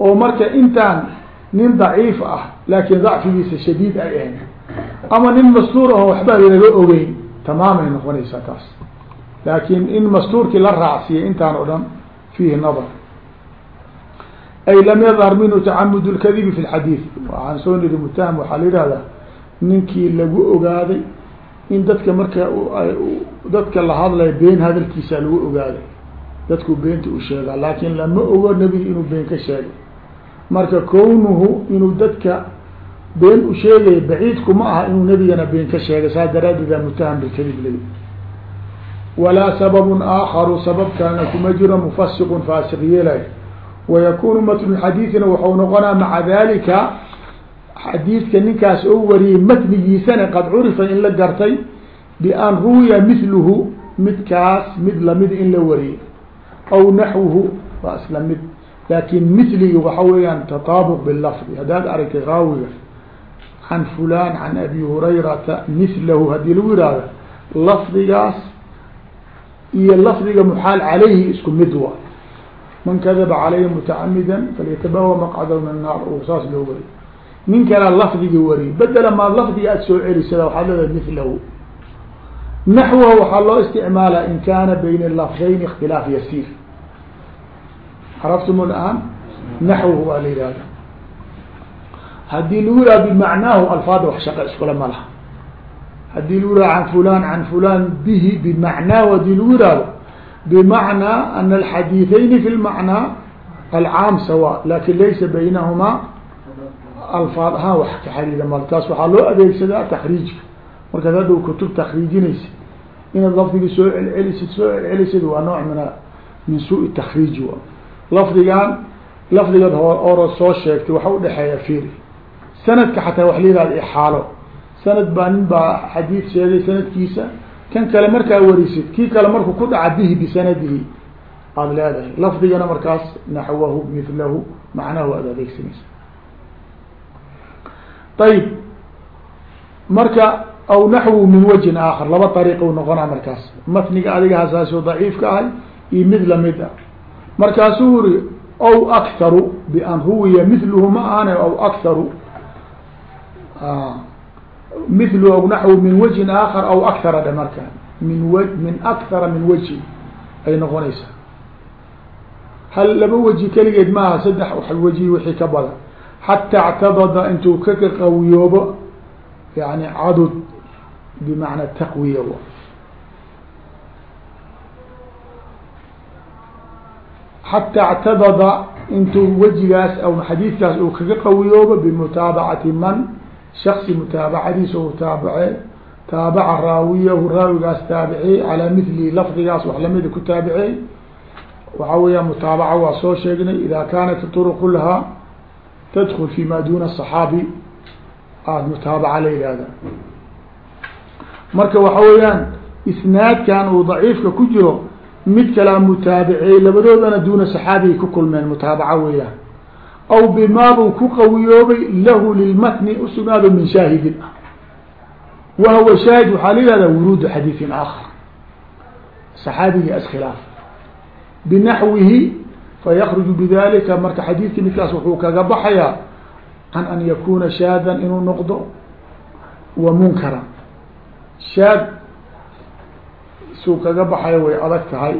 A: oo marka intaan nin daciif ah laakin dacfigiisa shadiid ay ahayn ama nin mastuur aho waxba laga ogeyn tamaamay noqonaysaa taas laakin in mastuurkii la raacsiiyay intaan o dhan fiihi nadar ay lam yadhar minhu tacamud اlkadibi fi اlxadiid waxaan soo niri mutaham waxaa la yihahdaa ninkii lagu ogaaday in dadka marka dadka la hadlaya been hadalkiisa lagu ogaaday dadku beenta u sheegaa laakin lama ogo nebiga inuu been ka sheegay. Marka kownuhu inuu dadka been u sheegaya baciidku ma aha inuu nebigana been ka sheegay saas daraadeeda mutaham bilkadib lagi walaa sababun aakaru sabab kalena kuma jiro mufasiqun faasiq yeelay. Wayakunu matnu xadiidina waxau noqonaa maca dalika xadiidka ninkaas oo wariyey matnigiisana qad curifa in la gartay bian ruwiya mithluhu midkaas mid la mid in la wariyey aw naxwuhu waa isla mid. Laakin mithligi waxa weeyaan tataabuq bilafdi haddaad aragtay raawiga can fulan can abi hurayrata mithlahu haddii lagu yihahdo lafdigaas iyo lafdiga muxaal calayhi isku mid wa man kadaba calayhi mutacamida falyatabawa maqcadahu min annaar oo saas loo wariy nin kalea lafdigii wariy bedela maa lafdiga aad soo celisada waxaad leedahay mithlahu. Naxwahu waxaa loo isticmaalaa in kaana bayna lafdayn ikhtilaaf yasiir. Caraftum laan naxwhu waa la yihahda haddii lagu yihahdo bimacnaahu alfaada wax shaqa iskula ma laha. Haddii lagu yihahdo can fulan can fulan bihi bimacnaahu. Haddii lagu yihahdo bmacnaa ana alxadiiثayni fi lmacnaa alcaam sawa laakiin laysa baynahumaa alfaad ahaan wax ka xariida mal taas waxaa loo adeegsadaa takriijka markaad hadhow kutub takriijinaysid inaad lafdigii soo celcelisid soo celcelisid waa nooc min min suu takriiji wa lafdigan lafdigaad hore soo sheegtay waxa udhexeeya fiiri. Sanadka xataa wax la yihahda ixaalo. Sanad baa nin baa xadiid sheegay sanadkiisa. Kan kale markaa warisid kii kale markuu ku dhaca bihi bisanadihi aada leedahay. Lafdigana markaas naxwahu milahu macnahu aad adeegsanaysa ayib marka aw naxwu min wajhin aakhar. Laba ariiq u noqonaa markaas. Matniga adiga hasaasoo daciifka ahay iyo mid la mid a markaasuu uri aw akharu bian ruwiya miluhu ma ahane aw akharu mil aw naxw min wajhin aakhar aw akhara dhe marka. Min w min akhara min wajhin ay noqonaysaa. Hal laba weji keligeed maaha saddex waji wixii ka badan xataa اctabada intuu ka qawiyoobo yani cadud bimacna taqwiya xataa اctabada intuu wejigaas aw xadiidkaas uu kaga qawiyoobo bimutaabacati man shaksi mutaabacadiisa u taabace taabaca raawiyahu raawigaas taabiciyey calaa mili lafdigaas wax lamida ku taabicey waxa weeyaa mutaabaca waa soo sheegnay ida kaanat turuqu tadkul fi ma duna صaxaabi aada mutaabaca la yihahda marka waxa weeyaan isnaadkan uu daciifka ku jiro mid kalaa mutaabicey labadoodana duuna saxaabigay ku kulmeen mutaabaca weeyaan aw bimaabuu ku qawiyoobay lahu lilmatni usugnaado min shaahidin ah wahuwa shaahid waxaa la yihahda wuruudu xadiiin fayakruju bidalika marka xadiidki midkaas wuxuu kaga baxayaa can an yakuna shaadan inuu noqdo wa munkaran shaad suu kaga baxaya way adag tahay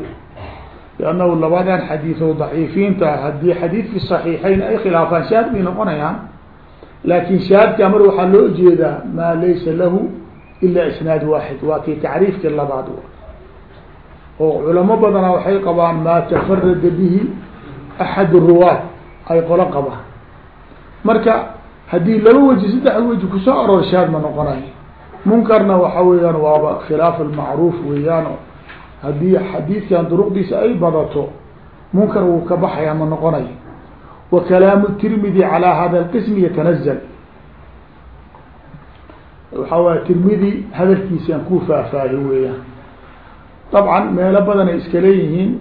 A: lannahu labadan xadiid oo daciifiinta haddii xadiid fi صaxiixayn ay khilaafaan shaad bay noqonayaan laakin shaadka mar waxaa loo jeedaa maa laysa lahu ila isnaad waaxid waa kii tacriifkii labaad oo culamo badana waxay qabaan maa tafarada bihi axad ruwaat ay qolo qabaan marka haddii laba weji saddex weji ku soo aroor shaad ma noqonayo munkarna waxa weeyaan waaba khilaaf almacruuf weeyaan haddii xadiidkan duruqdiisa ay badato munkar wuu ka baxayaa ma noqonayo wa kalaamu tirmidi calaa hada alqismi yatanazal waxaa waaya tirmidi hadalkiisaan ku faahfaahi weeyaan dabcan meelo badan ay iska leeyihiin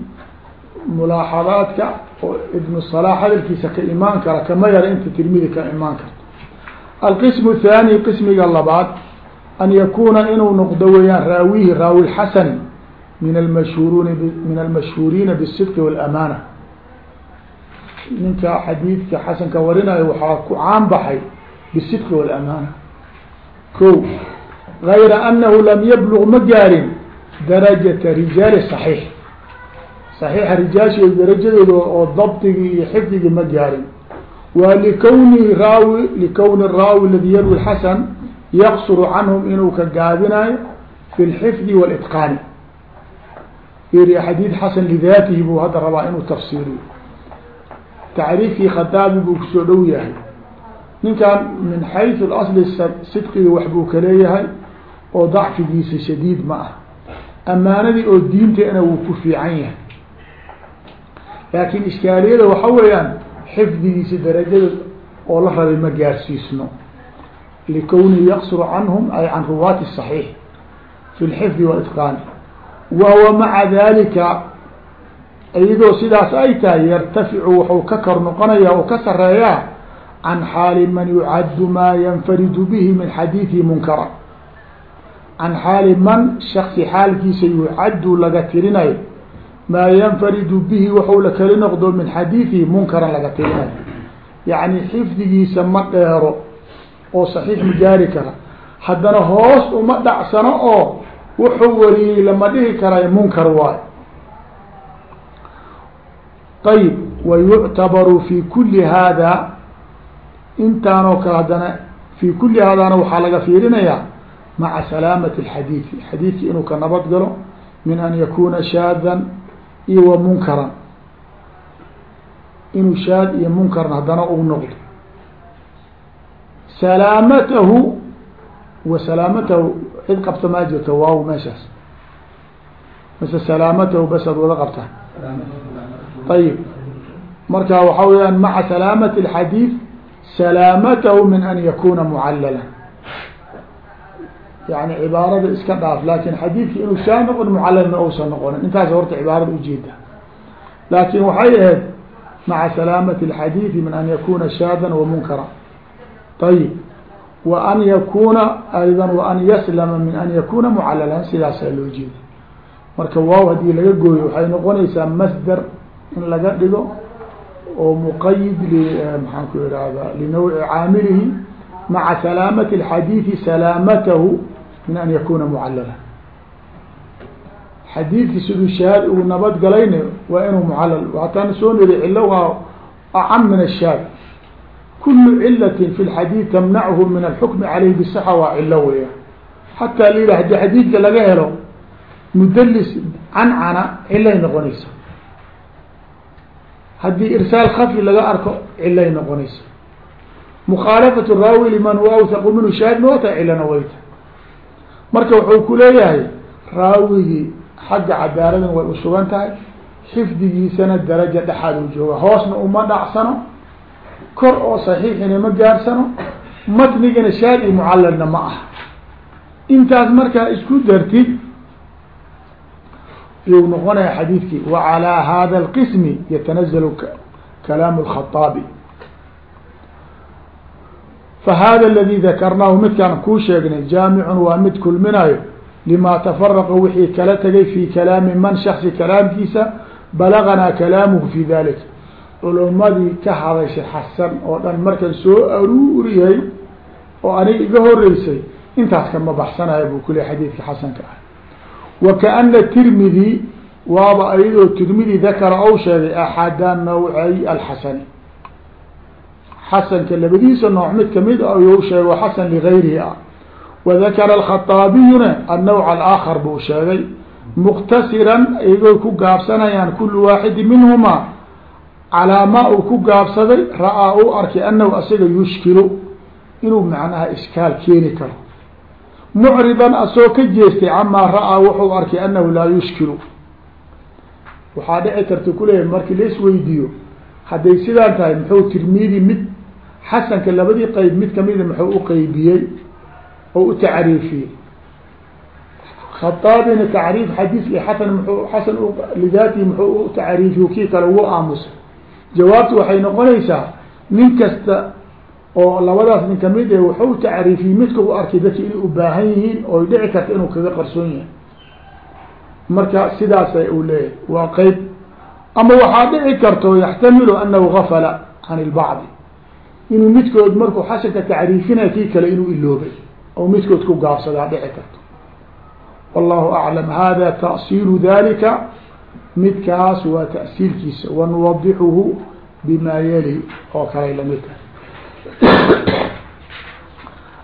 A: mulaaxadaadka oo ibnu salaax hadalkiisa ka imaan kara kama yara inta tirmidi ka imaan karto. Alqismu thaani qismiga labaad an yakuuna inuu noqdo weeyaan raawihi raawi xasani min almashhuuriin min almashhuuriina bisidqi walamana ninka xadiidka xasanka warinayo waxaa ku caan baxay bisidqi walamana ko gayra anahu lam yablug ma gaarin darajata rijaali صaxiix صaxiixa rijaasheedu darajadeeda oo dabdigii iyo xifdigii ma gaarin. Wa likowni raawi likowni raawi aladi yarwi xasan yaqsuru canhum inuu ka gaabinayo fi lxifdi walitqaani ir xadiid xasan lidaatihi buu hadda rabaa inuu tafsiiriyo. Tacriifkii khadaabi buu ku soo dhow yahay. Ninkan min xaysu asli sidqiga wax buu ka leeyahay oo dacfigiisa shadiid ma ah. Ammaanadii oo diinteena wuu ku fiican yahay laakiin iskaaliyada waxa weeyaan xifdigiisa darajada oo la rabay ma gaarsiisno likownihi yaqsuru canhum ay can ruwaati الصaxiix fi اlxifdi wاlitqaani wahuwa maca dalika iyadoo sidaas ay tahay yartaficu wuxuu ka kor noqonaya oo ka sareeyaa can xaali man yucaddu maa yanfaridu bihi min xadiiثi munkara can xaali man shaksi xaalkiisa yucaddu laga tirinayo maa yanfaridu bihi waxuu la keli noqdo min xadiiثihi munkaran laga tirinayo yacni xifdigiisa ma dheero oo saxiix ma gaari kara. Haddana hoos uma dhacsano oo wuxuu wariyey lama dhihi karayo munkar waayo. Ayib wayuctabaru fi kuli hada intaanoo kale haddana fi kuli haadana waxaa laga fiirinayaa maca salaamati اlxadiidi xadiidki inuu ka nabad galo min an yakuna shaadan iyo wa munkaran inuu shaad iyo munkarna haddana uu noqdo. Salaamatahu wa salaamatahu cid qabta maa jirto waaw meeshaas. Mise salaamatahu bas ad wada qabtaan ayib marka waxa weyaan maca salaamati اlxadiid salaamatahu min an yakuna mucallala yani cibaarada iska dhaaf laakiin xadiidki inuu shaa noqon mucallal ma ousan noqonin intaas horta cibaarada ujeeda laakin waxay ahayd maca salaamati اlxadiidi min an yakuna shaadan wamunkara ayib wa an yakuna ayda waan yaslama min an yakuna mucallalan sidaasaa loo jeeda. Marka waaw haddii laga gooyo waxay noqonaysaa masdar in laga dhigo oo muqayid l maxaan ku ihahda linawci caamilihi maca salaamati اlxadiidi salaamatahu min an yakuna mucallala xadiidki siduu shahaad uu nabad galayna waa inuu mucallal waataan soo niri cilo waa acam min ashaad. Kulu cilatin fi lxadiid tamnachu min alxukmi caleyhi bisaxa waa cilo weya xataa la yidhah haddii xadiidka laga helo mudlis cancana cilay noqonaysa haddii irsaal khafi laga arko cilay noqonaysa mukhaalafat raawi liman huwa awthaqu minhu shaahid mawata cilana wayta marka wuxuu ku leeyahay raawigii xagga cadaaladan way usugan tahay xifdigiisana daraja dhexaad u jooga hoosna uma dhacsano kor oo saxiixina ma gaarsano matnigana shaadi mucallalna ma ah intaas markaa isku dartid yuu noqonaya xadiidkii wacalaa hada alqismi yatanazal kalaamu lkhaaabi fahada اladii dakarnaahu midkaan kuu sheegnay jaamicun waa mid kulminayo lima tafaraqa wixii kala tegay fi kalaami man shaksi kalaamkiisa balaganaa kalaamuhu fi dalik culumadii ka hadashay xasan oo dhan markan soo aruuriyay oo aniga iga horeysay intaas kama baxsanaya buu kule xadiidka xasanka ah wakaana tirmidi waaba ayadoo tirmidi dakara ou sheegay axada nawcay alxasani xasanka labadiisa nooc mid ka mid ayuu sheegay o xasan ligayrihi ah. Wadakara alkhaaabiyuna annawc alaakhar buu sheegay. Muktasiran iyagoo ku gaabsanayaan kulu waaxidi minhuma calaa maa uu ku gaabsaday ra'aa u arkay anahu asaga yushkilu inuu macnaha iskaal keeni karo. Mucridan asoo ka jeestay camaa ra'aa wuxuu arkay anahu laa yushkilu. Waxaa dhici karta kuleeyahay markii la isweydiiyo hadday sidaan tahay muxuu tirmidi mid xasanka labadii qeyb mid kamida muxuu uqeybiyey oo u tacriifiyey. Khaaabina tacriif xadiiskii xasan muu xasan lidaatihi muxuu u tacriifiy kii kale ugu aamusay. Jawaabtu waxay noqonaysaa nin kasta oo labadaas nin ka mid e wuxuu tacriifiyey midka u arkay dadki inay u baahan yihiin oo dhici karta inuu kaga qarsoon yahay. Marka sidaasay u leeyahay waa qeyb ama waxaa dhici karto yaxtamilu anahu gafala can ilbacdi inuu midkood markuu xasanka tacriifinaya kii kale inuu iloobay oo midkood ku gaabsadaa dhici karto. Wallahu aclam hada ta'siilu dalika midkaas waa ta'siilkiisa. Wanuwadixuhu bima yali. Oo kalay la mid tahay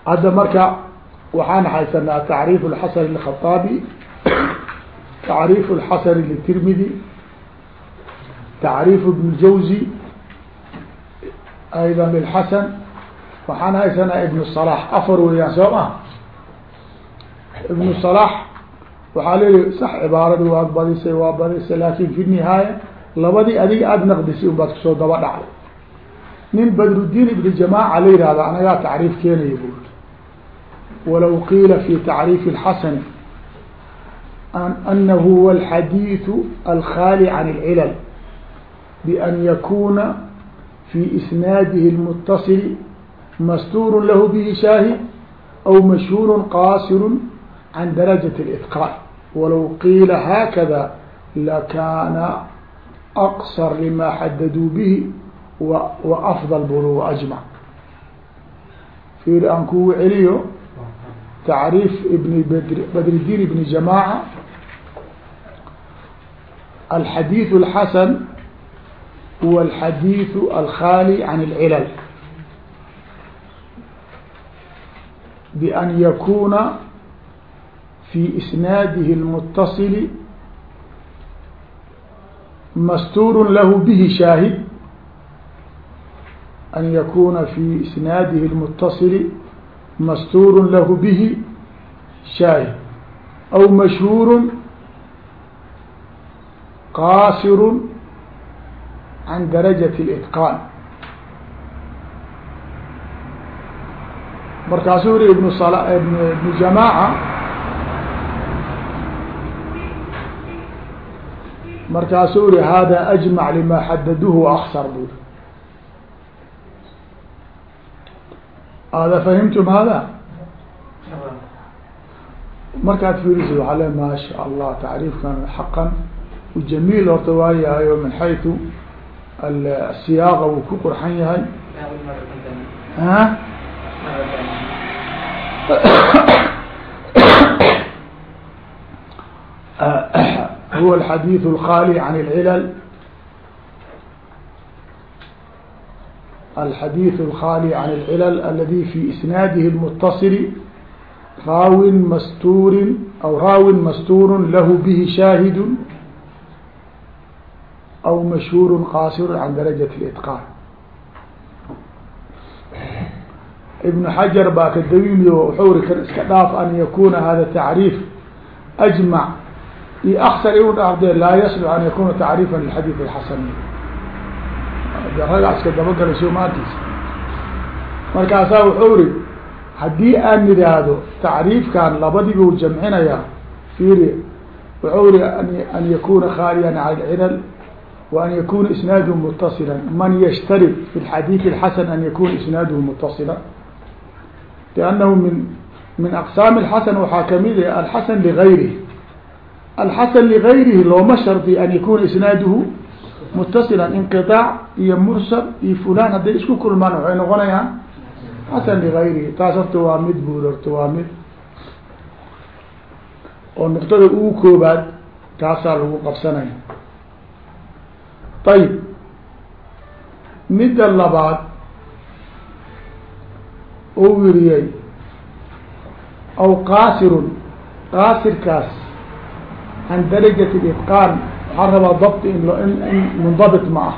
A: hadda marka waxaan haysanaa tacriif اlxasan lkhaaabi tacriif اlxasan litirmidi tacriif ibn jawzi ayda lilxasan waxaan haysanaa ibn صalax afar weeyaan soo ma ibn صalax waxaa leeyahy sax cibaaradi waa badisay waa badisay laakin fi nihaaya labadii adiga aada naqdisay un baad kusoo daba dhacday nin badrudiin ibni jamaaca la yihahda anagaa tacriif keenaya buuri walow qiila fi tacriifi اlxasani anahu huwa alxadiiثu alkhaali can اlcilal bian yakuna fi isnaadihi اlmutasili mastuur lahu bihi shaahid aw mashhuur qaasir can darajaة اlإtqاan walow qiila haakada lakaana aqsar lima xadaduu bihi wa afضل buru ajmc fiir aan kugu celiyo tacriif ibn badridiin ibn jamaaca alxadiiث اlxasan huwa alxadiidu alkhaali can alcilal bian yakuuna fi isnaadihi اlmutasili mastuur lahu bihi shaahid an yakuna fi isnaadihi اlmutasili mastuur lahu bihi shaahid aw mashhuur qaasir can darajat اlitqaan markaasuu yihi ibnu ibnu jamaaca markaasuu yihi hada ajmac lima xadaduhu aksar bu ada fahimtum hada markaad fiirisid waaa le maa sha allah tacriifkan xaqan ujamiil horta waayahayo min xaytu asiyaaqa wuu ku qurxan yahay huwa الxadيiث الخاalي عن العلل الxadيiث الخاalي عن العلل اldي في إسناaده المتصل raaw mstوr أو raaw mstوr lah bه شاahد aw mashhuurun qaasirun عن darajat اliqaan ibnu xajar baa ka dawimiyo wuxuu uri kan iska dhaaf أجمع. yakuna hada tacriif ajmac iyo aksar inu dhaafdee laa yaslu an yakuna tacriifa lilxadiid alxasani ragaa iska dabagala soo maantiisa markaasaa wuxuu uri haddii aan nidaahdo tacriifkan labadiibuu jamcinaya fiiri wuxuu uri الcلل وأn yakuna isناadه متصلا man yshtarط في الxadيiث الxasن an yakuna isناadه متصلا لأnnahu min min أqساam الxasن waxaa kamid ah alxasn لغayrih alxasn لغayrihi looma shardi an yakuna isنaadhu متصلا انقطاع iyo mursل iyo fulan hadday isku kulmaan waxay noqonayaan xasn لغayrihi taas horta waa mid buur horta waa mid oo nuqtada ugu koobaad taasaa lagu qabsanaya ayib midda labaad uu wiriyey aw qaasirun qaasirkaas can darajat اitqaan waxaa rabaa dabti in in mundabit ma ah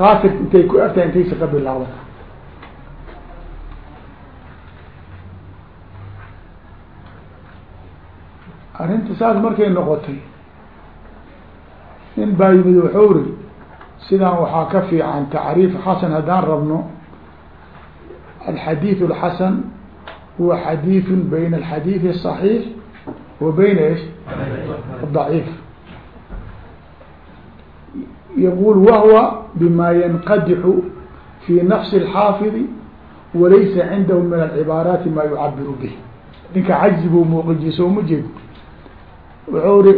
A: qaasir intay ku egtahay intaysa ka bilaabata arrinta saas markay noqotay nin baa yimid wuxuu ri sidaan waxaa ka fiican tacriif xasan haddaan rabno alxadiiث اlxasan huwa xadiiث bayna alxadiiث الصaxiix wa bayna ايش الضaciif yaqul wahwa bima yanqadixu fi nafsi الxaafidi walaysa cindahu min alcibaaraati ma yucabiru bih ninka cajzi buu muuqijiso ma jeed wuxuu ri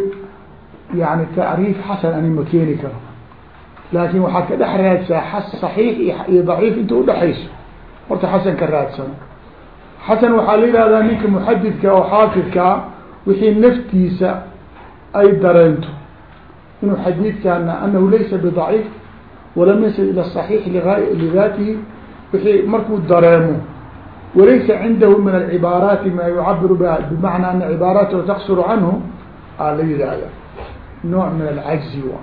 A: yani tacriif xasan ani ma keeni karo laakin waxaad ka dhex raadsaa saxiix iyo daciif inta udhaxayso horta xasan ka raadsano xasan waxaa la yihahdaa ninka muxadidka oo xaafidkaa wixii naftiisa ay dareento inuu xadiidkaana anahu laysa biضaciif walam yasil ila صaxiix lidaatihi wixii markuu dareemo walaysa cindahu min alcibaaraati ma yucabiru biha bimacnaa ana cibaaraatahu taksuru canhu aa la yidhaahda nooع min alcajzi wa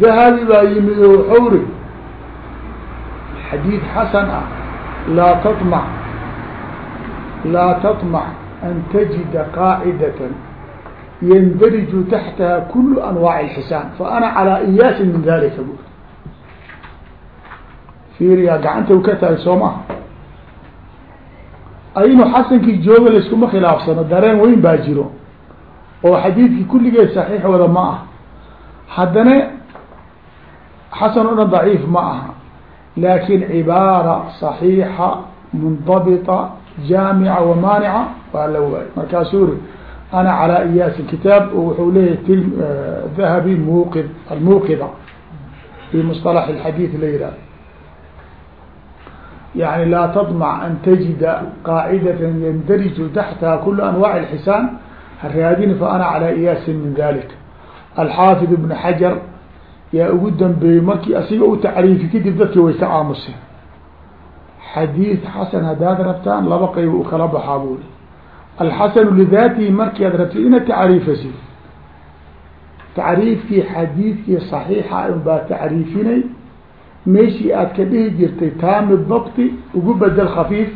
A: dahabi baa yimid oo wuxuu ri xadiid xasan ah laa taطmc laa taطmc an tajida qaacidة yandariju taxtaha kul anwaaع الxisaan faana calىa iyaasi min dalika bu fiiriyaa gacanta u ka tahay soo maha aynu xasankii jooga layskuma khilaafsano dareen weyn baa jiro oo xadiidkii kulligeed saxiix wada ma ah haddana xasan o dhan daciif ma aha laakin cibaara صaxiixa mundabita jaamica wamaanica waa la waayay markaasuu ri ana calىa iyaasi kitaab wuxuu leeyahay dahabi muqid almuqida fi musطalax اxadiid la yihahdo yani laa taطmc an tajida qaacidaة yandariju taxtaha kul anwaع haraadini fa ana calaa iyaasin min dalik alxaafid ibnu xajar yaa ugu dambeeyey markii asiga u tacriifi kadib dadkii way ka aamuseen xadiid xasan haddaad rabtaan laba qeyb u kala baxaa buuli alxasanu lidaatihi markii aad rabtid inaad tacriifasid tacriifkii xadiidkii saxiixa un baa tacriifinay meeshii aad ka dhihi jirtay taami dabti ugu bedel khafiif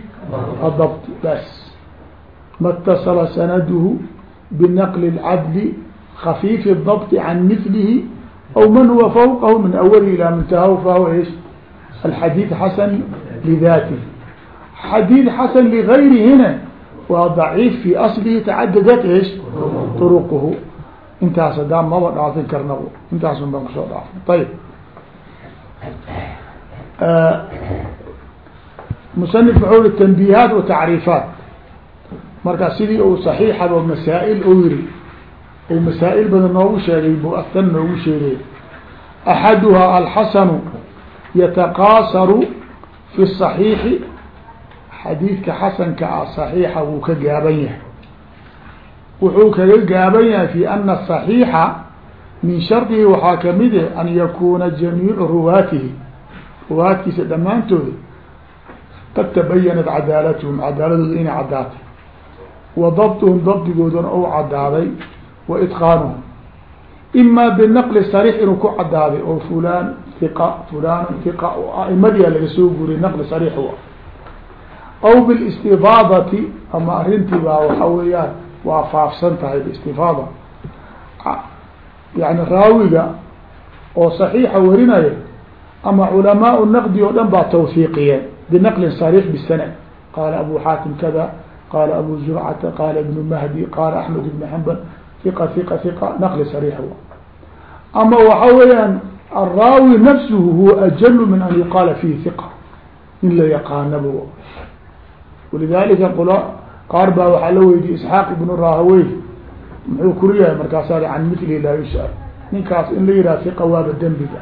A: adabti bas ma اtasala sanaduhu binaqli اlcadli khafiifi الضبط can mثlihi aw man huwa fawqahu min awali ilaa muntahahu fahuwa ish alxadiid xasan lidatihi xadiid xasan ligayrihina waa ضaciif fi aslihi tacadadat ish طرqhu intaas hadaa maba dhaafin karna intaasun baan kusoo dhaafin ayb musanif wuxuu i tanbiihaat wa tacriifaat marka sidii uu saxiixaba masaa-il u yiri uu masaa-il badan noogu sheegay buu aftan noogu sheegay axaduhaa alxasanu yataqaasaru fi الصaxiixi xadiidka xasanka ah صaxiixa wuu ka gaaban yahay wuxuu kaga gaaban yahay fi ana صaxiixa min shardihi waxaa kamid ah an yakuna jamiicu ruwaatihi ruwaadkiisa dhammaantooda qad tabayanat cadaalatuhum cadaaladooda inay caddaatay wa dabtuhum dabdigoodana ou cadaaday wa itqaanuhum ima binaqli sarix inuu ku cadaaday oo fulaan hiqa fulaan hiqa aimadiyaa laga soo guriyay naqli sarix u aw bilistifaadati ama arrintii baa waxa weeyaan waa faafsan tahay bistifaada yani raawiga oo saxiixa warinaya ama culamaau naqdi oo dhan baa tawhiiqiyeen binaqlin bisanad qaala abu xaatim kada qaala abu zurcata qaala ibnu mahdi qaala axmed ibn xambal hiqa hiqa hiqa naqli sarix ama waxa weeyaan alraawi nafsuhu huwa ajalu min an yuqaala fihi hiqa in la yaqaanaba walidalika qula qaar baa waxaa la weydiye isxaaq ibnu rahawey muxuu kuriyahay markaasaa can mili laa yusal ninkaas in la yihah hiqa waaba dembiga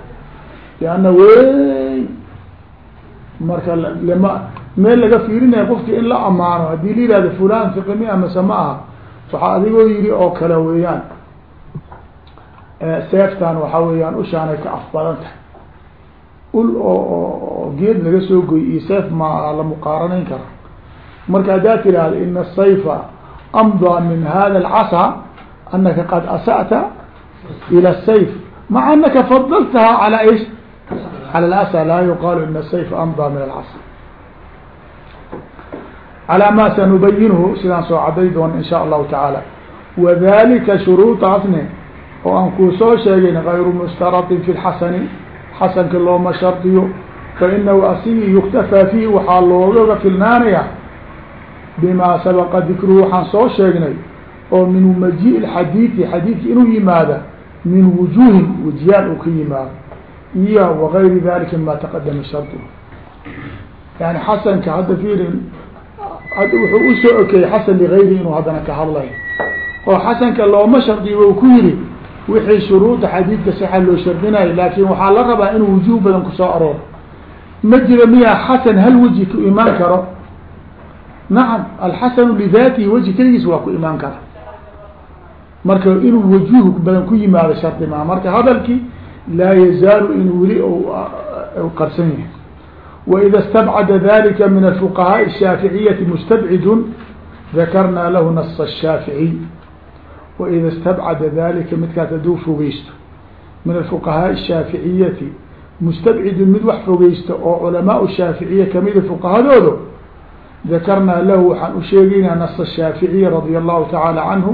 A: lianna wey marka lama meel laga fiirinaya qofki in la amaano haddii la yihahdo fulan hiqi mi amase ma aha waxaa adigoo yiri oo kale weeyaan. Seeftan waxaa weeyaan ushaanay ka af badan tahay. Ul oo geed laga soo goy iyo seef ma la muqaaranayn kara marka haddaa tirahdo ina sayfa amdaa min hada alcasa anaka qad asa'ta ila sayf. Maca anaka fadaltaha calى ish? Calى alasa laa yuqaalu ina sayfa amdaa min alcasa calى ma sanubayinhu sidaan soo caday doona in sha allahu tacaala wadalika shuruudaasne oo aan kuu soo sheegayn gayru mushtaraطin fi lxasani xasanka looma shardiyo fainahu asigii yuktafaa fiihi waxaa loogaga filnaanaya bima sabaqa dikruhu waxaan soo sheegnay oo min maji xadiidi xadiidka inuu yimaada min wujuhin wajyaal uu ka yimaado iyo wagayri dalika mima taqadama shardu yani xasanka hadda fiirin hadda wuxuu u soo okeeyey xasan ligayri inuu haddana ka hadlay oo xasanka looma shardiyo u ku yiri wixii shuruuda xadiidka sixa loo shardinayo laakin waxaa la rabaa inuu wujuh badan ku soo arooro. Ma jiro miyaa xasan hal weji ku imaan karo? Nacam alxasanu lidatihi weji keligiis waa ku imaan kara. Marka inuu wajuh badan ku yimaado shardi maa marka hadalkii laa yazaalu in weli qarsan yahay waida اstabcada dalika min alfuqahaaءi الshaaficiyati mustabcidun dakarnaa lahu nas الshaaficiy waida اstabcada dalika midkaas hadduu fogeysto min alfuqahaaءi الshaaficiyati mustabcidun mid wax fogeysta oo culamaau shaaficiya kamida fuqahadooda dakarnaa lahu waxaan u sheegaynaa nas الshaaficiyi radia allahu tacaala canhu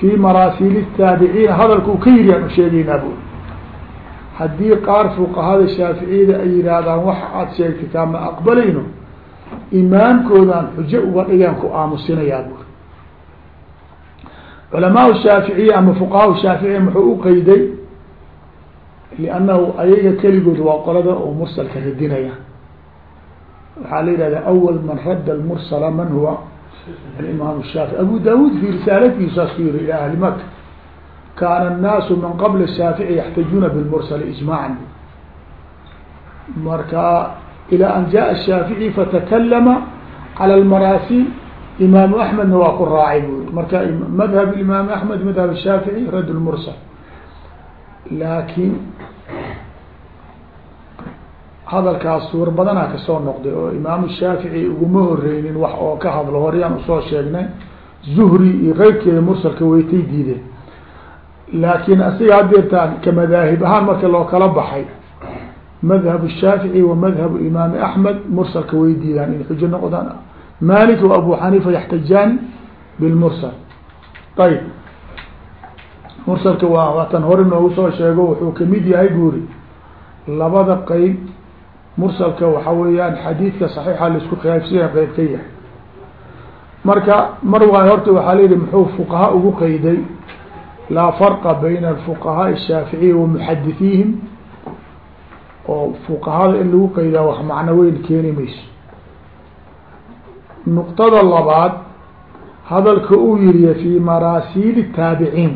A: fi maraasiil الtaabiciina hadalkuu ka yiri aan u sheegaynaa bu haddii qaar fuqahada shaaficiyada ay yihaahdaan wax aad sheegtay kaama aqbalayno. Imaamkoodaan xujo uga dhigaan ku aamusinayaa buri culamaau shaaficiya ama fuqahaa shaaficiya muxuu u qeyday liannahu ayaga keligood waa qolada oo mursalka radinaya. Waxaa la yihahda awal man radda lmursala man huwa? Alimaam shaafici abu daawud fi risaalatihi saas ku yiri ila ahli maka kaana الnaasu min qabl الshaafici yaxtajuuna bilmursal ijmaacan marka ilى an jaءa الshaafiعي fatakalama calى اlmaraasil imaamu axmedna waa ku raacay bu marka madhab imaam axmed madhab الshaafiعي rad lmursal laakin hadalkaas suur badanaa kasoo noqday oo imaamu shaafiعي uguma horeynin wax oo ka hadlo horyaan usoo sheegnay zuhri iyo keyrkeeda mursalka weytay diideen laakin asiga hadeertaan ka madaahib ahaan marka loo kala baxay madhab الshaafiعي wa madhab imaam axmed mursalka way diidaan in xujo noqdaan malik wa abu xaniifa yaxtajaani bilmursal ayb mursalka waa waatan hore noogu soo sheego wuxuu kamid yahay buuri labada qeyb mursalka waxa weeyaan xadiidka saxiixa laisku khilaafsanya qeyb ka yahay marka mar waa horta waxaa la yihi muxuu fuqaha ugu qeyday laa farqa bayna alfuqahaai ashaaficiya wa muxadithiihim oo fuqahada in lagu qeydaa wax macno weyn keeni mayso. Nuqtada labaad hadalka uu yiriy fi maraasiili taabiciin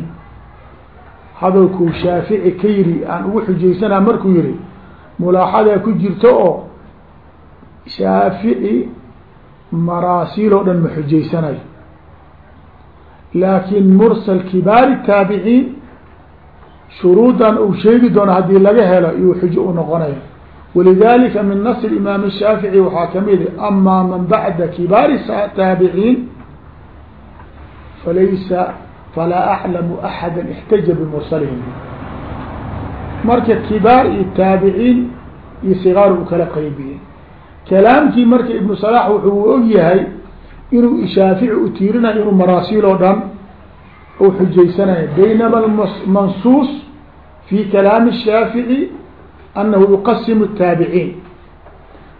A: hadalkuu shaafici ka yiri aan ugu xujaysanaa markuu yihi mulaaxadaa ku jirto oo shaafici maraasiil oo dhan ma xujaysanayo laakin mursal kibaari taabiciin shuruudan uu sheegi doono haddii laga helo iyuu xujo u noqonaya walidalika min nas imaam الshaafiعي waxaa kamid ama man bacda kibaari taabiciin falaysa falaa aclamu axada اxtaja bimursalihim marka kibaar iyo taabiciin iyo sigaar u kala qaybiyey kalaamkii marka ibnu صلاح wuxuu og yahay inuu shaafici u tiirinayo inuu maraasiil oo dhan u xujaysanayo baynama mansuus fi kalaami الshaafiعي أنه يqسم التاaبعين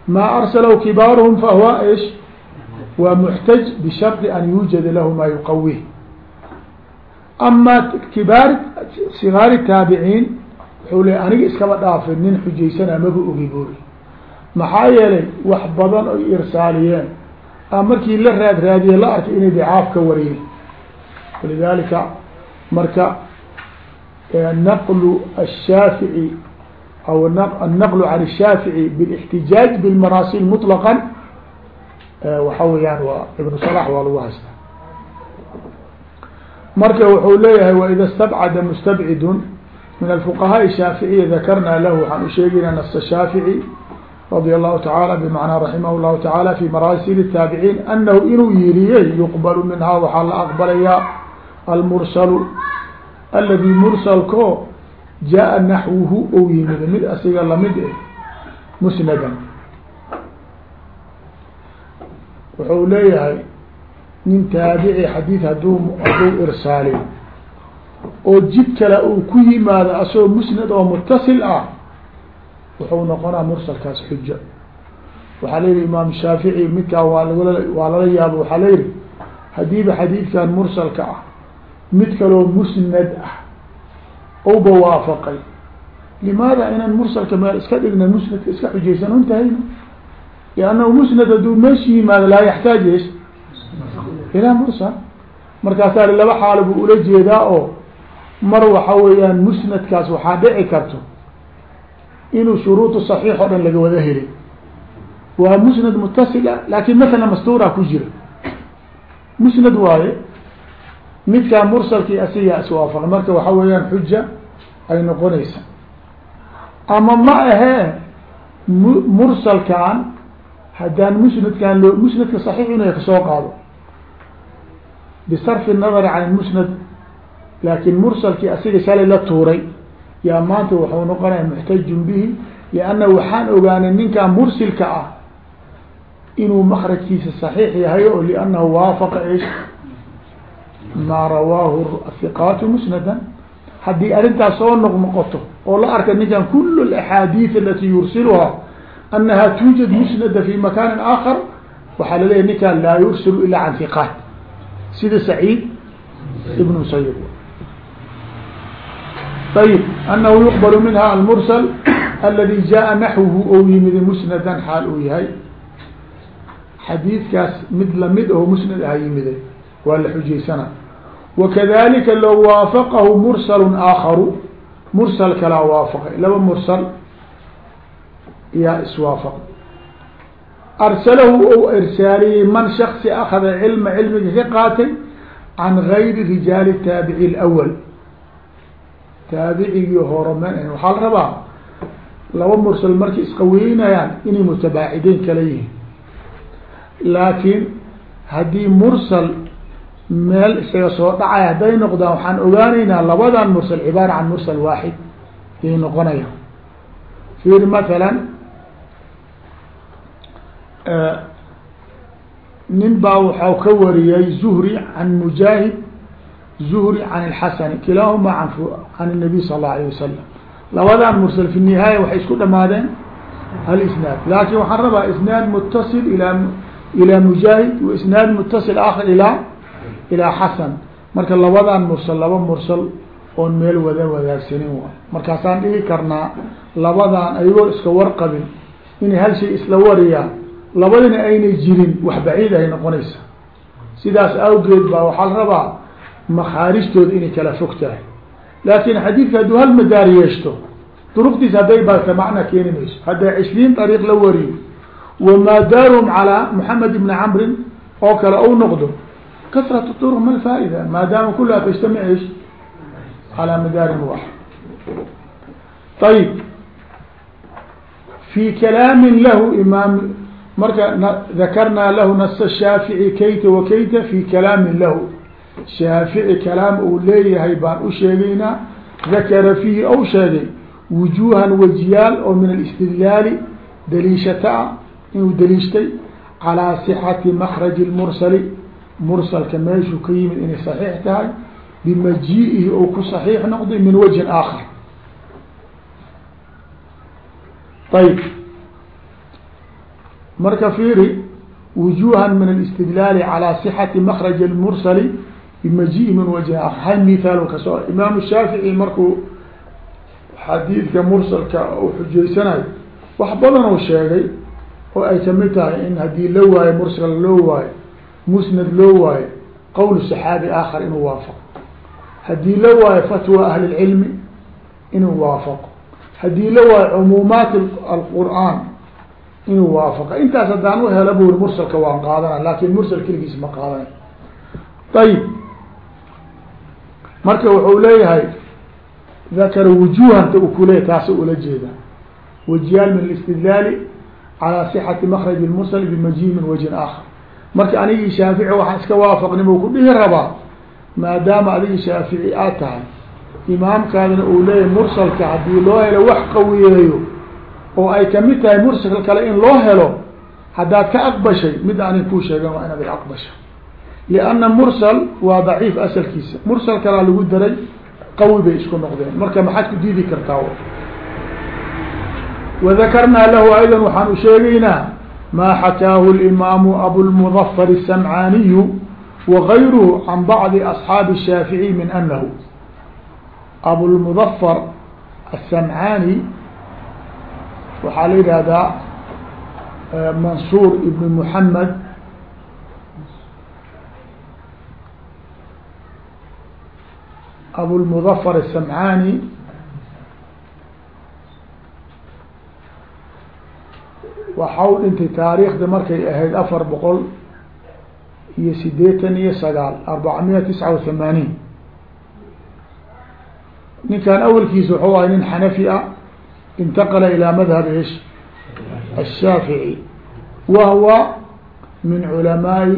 A: mا أرسلh كباarهم فهو ايش waa محتج بشرط أن يوجد له ma يqwيه أmا كباar صغاar التاaبعين وxuu le aniga iskaba dhaafin nin xujaysana maba ogi buri maxaa yeelay wax badan oy irsaaliyeen a markii la raad raadiye la arkay inay dcaaf ka wariyeen ولذalika marka نqل الشhاaفعي أو النقل عن الشhاaفعي بالاحتiجاaج بالمراaصيل مطلقا waxa weyaan waa iبن صلاح waa lagu haysta marka wuxuu leeyahay وإذا استبعد مستبعد من الفقهاء الشhاaفعية ذكرنا له waxaan usheegayna نص الشhاaفعي radia allahu tacaala bimacnaa raximah llahu tacaala fi maraasil الtaabiciin anahu inuu yiriyey yuqbalu minhaa waxaa la aqbalayaa almursalu aladi mursalko jaa naxwuhu ou yimid mid asiga la mid eh musnadan wuxuu leeyahay nin taabici xadiid haduu hadduu irsaaliy oo jid kale uu ku yimaado asagoo musnad oo mutasil ah wuxuu noqonaa mursalkaas xuja. Waxaa la yihi imaam shaafici midkaan waa waa lala yaabo. Waxaa la yihi hadiiba xadiidkan mursalka ah mid kaloo musnad ah ba waafaqay limaada inaan mursalka meel iska dhigna musnadka iska xujaysan untahayna liannahu musnad hadduu meesha yimaado laa yaxtaaj is ilaa mursal. Markaasaa laba xaalo buu ula jeedaa oo mar waxa weeyaan musnadkaas waxaa dhici karto inuu shuruudu saxiix oo dhan laga wada helin waa musnad mutasila laakin masala mastuura ku jira. Musnad waaye midkaa mursalkii asigaa iswaafaqay marka waxa weeyaan xuja ay noqonaysa. Ama ma ahee mu mursalkan haddaan musnadkan loo musnadka saxiix inay ka soo qaado. Bisarfi nadari can musnad laakin mursalkii asiga shalay la tuuray yaa maanta waxuu noqonaya muxtajun bihi lianna waxaan ogaanay ninkan mursilka ah inuu makrajkiisa saxiix yahay o liannahu waafaqa ish ma rawaahu hiqaatu musnadan. Haddii arrintaas soo noq noqoto oo la arka ninkan kul اaxaadiiث alati yursiluha anaha tuujad musnada fi makani aakhar waxaa laleeyahy ninkan laa yursilu ila can hiqaat sida saciid ibn musayib ayib anahu yuqbal minha almursal aladi jaءa naxwuhu ou yimid musnadan xaal uu yahay xadiidkaas mid la mid oo musnad aha yimiday waa la xujaysana wakadalika low waafaqahu mursal aakaru mursal kalaa waafaqay laba mursal yaa iswaafaq arsalahu ou irsaaliyey man shaksi akada cilma cilmiga ka qaatay can gayri rijaali taabici اlawal taabicigii hore men waxaa la rabaa laba mursal markay isqaweynayaan inay mutabaacideyn kala yihiin. Laakiin haddii mursal meel isaga soo dhacay hadday noqdaan waxaan ogaanaynaa labadan mursal cibaara can mursal waaxid ayay noqonaya fiir mathalan nin baa waxau ka wariyay zuhri can mujaahid zuhri can اlxasani kilaahuma an can الnabiy sal اllahu alayه wasalam labadan mursal fi nihaaya waxay isku dhamaadeen hal isnaad laakin waxaan rabaa isnaad mutasil ila ilaa mujaahid wa isnaad mutasil akhar ilaa ilaa xasan marka labadan mursal laba mursal oon meel wada wadaagsanin waay markaasaan dhihi karnaa labadan ayagoo iska warqabin inay hal shay isla wariyaan labadina aynay jirin wax baciid ay noqonaysa sidaas awgeed baa waxaa la rabaa makaarijtooda inay kala fog tahay. Laakin xadiidka hadduu hal madaar yeeshto duruqdiis hadday baata macna keeni mayso. Hadday cishriin ariiq la wariyo wamaa daarum calaa moxamed ibni camrin oo kale ou noqdo kasrat duruq ma lfaa'ida maadaama kulaha tajtamic ish calaa madaarin waaxid ayib fi kalaamin lahu imaam marka dakarnaa lahu nasa shaafici kayta wa kayta kalaamin lahu shaafici kalaam uu leeyahay baan u sheegaynaa dakara fiihi ou sheegay wujuuhan wajiyaal oo min alistidlaali daliishata ah inuu daliishtay calaa sixati makraji lmursali mursalka meeshuu ka yimid inay saxiix tahay bimaji-ihi ou ku saxiix noqday min wajhin aakhar. Ayb marka fiiri wujuhan min alistidlaali calaa sixati makraj lmursali bimaji-i wajhin aakhar hay mithaal ka soo imaamu shaafici markuu xadiidka mursalka uu xujeysanayo wax badan oo sheegay oo ay ka mid tahay in haddii la waayo mursal loo waayo musnad loo waayo qowl saxaabi aakhar inuu waafaqo haddii la waayo fatwa ahli lcilmi inuu waafaqo haddii la waayo cumuumaat alqur'aan inuu waafaqo intaas haddaan u hela buri mursalka waan qaadana laakin mursal keligiis ma qaadanay ayib marka wuxuu leeyahay dakara wujuhanta u kuleey taasa ula jeeda wajiyaal min alistidlaali calaa sixati makraj lmursal bimaji min wajhin aakhar. Marka anigii shaafici waxaan iska waafaqnima ku dhihi rabaa maadaama adigii shaafici aad tahay imaamkaadina uu leeyahay mursalka haddii loo helo wax qawiyeeyo oo ay ka mid tahay mursal kale in loo helo haddaad ka aqbashay mid aanay kuu sheegan waa inaad aqbasha lianna mursal waa daciif asalkiisa mursal kalaa lagu daray qawi bay isku noqdeen marka maxaad ku diidi kartaa wadakarnaa lahu ayda waxaan u sheegaynaa maa xakaahu اlimaamu abulmudafar الsamcaaniyu wagayruhu can bacdi asxaabi الshaafiعي min anahu abulmudafar aلsamcaani waxaa la yihahdaa mansuur ibn muxamed abulmudafar asamcani waxa u dhintay taariikhda markay ahayd afar boqol iyo sideetan iyo sagaal arbacamiya tisca wa thamaaniin ninkan awalkiisa wuxuu ahay nin xanafi ah intaqala ilaa madhab ish ashaafici min culamaai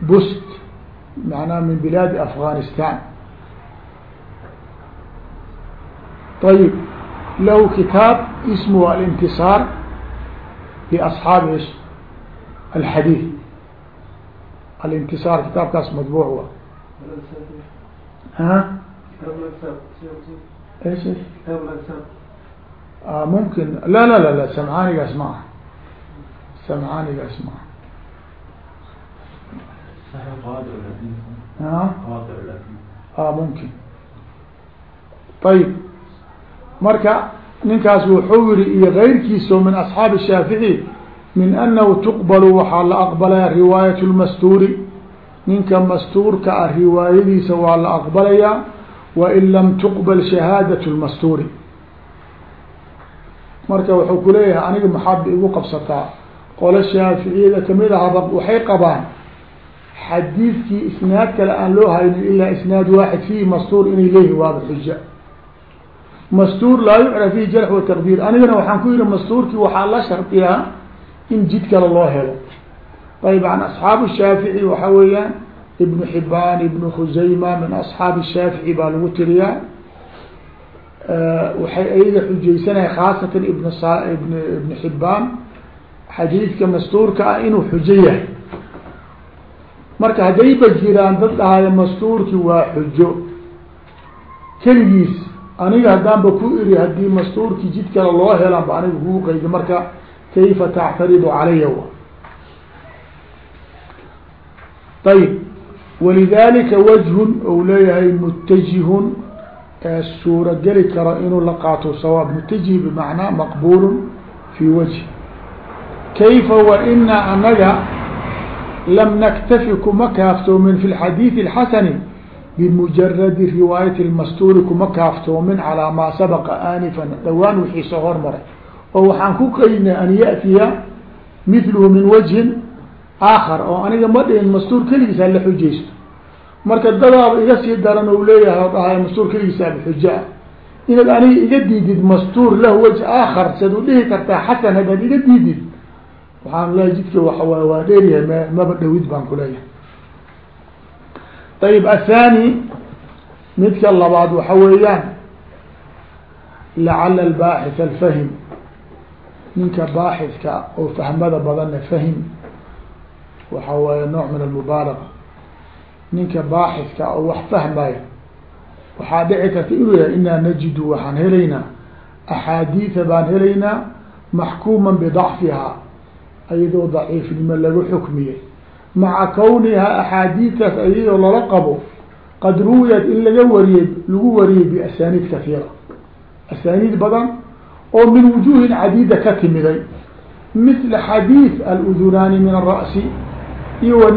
A: bust macnaha min bilaadi afghanistan ayib lahu kitaab ismhu alintiصاar liasxaabi ish alxadiid alintiصاar kitaabkaas madbuuc wa ha ايش ايش آه ممكن لا لا لا لا سمعاني قاس معه سمعاني قاس معه ها اه ممكن طيب marka ninkaas wuxuu yihi iyo غayrkiiso min أصحاaب الشhaafiعي min أنhu تqبل waxaa la aqbalaya riwaayaة الmastuuri ninka mastuurka ah riwaayadiisa waa la aqbalayaa wain lam tuqbal shahaadaة اlmastuuri marka wuxuu kuleeyahay aniga maxaad ba igu qabsataa qolo shaaficiyada kamid ahaba waxay qabaan xadiidkii isnaad kale aan loo haynin ilaa isnaad waaxid fiihi mastuur inay leeyihiin waaba xuja mastuur laa yucraf fihi jarx wa taqdiir. Anigana waxaan ku yihi mastuurkii waxaa la shardiyaa in jid kale loo helo. Ayb an asxaabu shaafici waxa weeyaan ibnu xibaan ibnu khusayma min asxaabi shaafici baa lagu tiriyaa. Waxay ayaga xujeysanahay khaasatan ibn xibaan xadiidka mastuurka ah inuu xujo yahay marka haddayba jiraan dad dhahayo mastuurki waa xujo. Keligiis aniga haddaanba ku iri haddii mastuurki jid kale loo helanba aniga kuu qaydi marka kayfa tactaridu calaya ayb walidalika wajhun ou leeyahay mutajihun ee suuro geli karo inuu la qaato sawaab. Mutajih bimacnaa maqbul fi wajhi. Kayfa waina anaga lam naktafi kuma kaaftoomin fi lxadiidi اlxasani bimujaradi riwaayati lmastuuri kuma kaaftoomin calaa maa sabaqa aanifan dhowaan wixii soo hormaray oo waxaan ku qaydnay an ya'tiya midluhu min wajhin aakar oo aniga ma dhihin mastuur keligiis la xujaysto marka dadaaba iga sii daran u leeyahay oo dhahay mastuur keligiisaaba xuja-a inaad aniga iga diidid mastuur lahu waj aakhar saad u dhihi kartaa xasan haddaad iga diidid waxaan leeyahay jidka waa waa dheeryahay m maba dhawid baan kuleeyahay ayib athani midka labaad waxa weeyaan lacala albaaxith alfahim ninka baaxidka oo fahmada badanna fahim waxa waaye nooc min almubaalaga ninka baaxidka oo wax fahmaya waxaa dhici karta inuu yahay inaa najidu waxaan helaynaa. Axaadiida baan helaynaa maxkuuman bidacfihaa ayadoo daciifnimo lagu xukmiyey maca kawnihaa axaadiidtaas ayadoo lala qabo qad ruwiyat in laga wariyey lagu wariyey biasaniid kahiira asaniid badan oo min wujuhin cadiida ka timiday. Mila xadiid aludunaani min ara'si iyo wa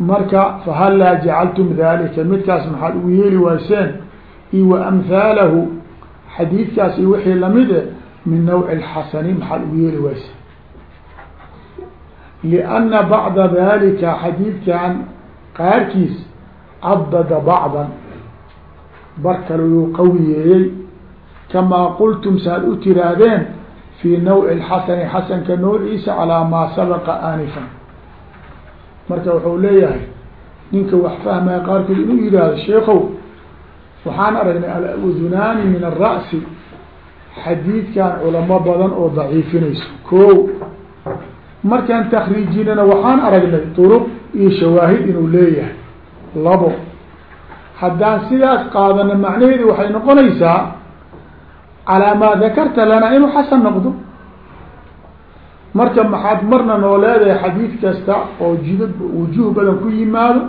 A: marka fahallaa jacaltum dalika midkaas maxaad ugu yeeli wayseen iyo wa amhaalahu xadiidkaas iyo wixii la mid e min nawci اlxasani maxaad ugu yeeli wayseen lianna bacda dalika xadiidkan qaarkiis cabada bacdan bar kale yuu qawiyeeyey kamaa qultum saad u tiraahdeen fii nawci اlxasani xasanka noociisa calaa maa sabaqa aanifan marka wuxuu leeyahay ninka wax fahmaya qaarkood inuu yihahdo sheikow waxaan aragnay aladunaani min ara'si xadiidkan culamo badan oo daciifinayso. Ko markaan takriijinana waxaan aragnay duruq iyo shawaahid inuu leeyahay. Labo haddaan sidaas qaadano macnaheedu waxay noqonaysaa calaa maa dakarta lana inuu xasan noqdo. Marka maxaad marna noo leedahay xadiid kasta oo jidad wujuh badan ku yimaado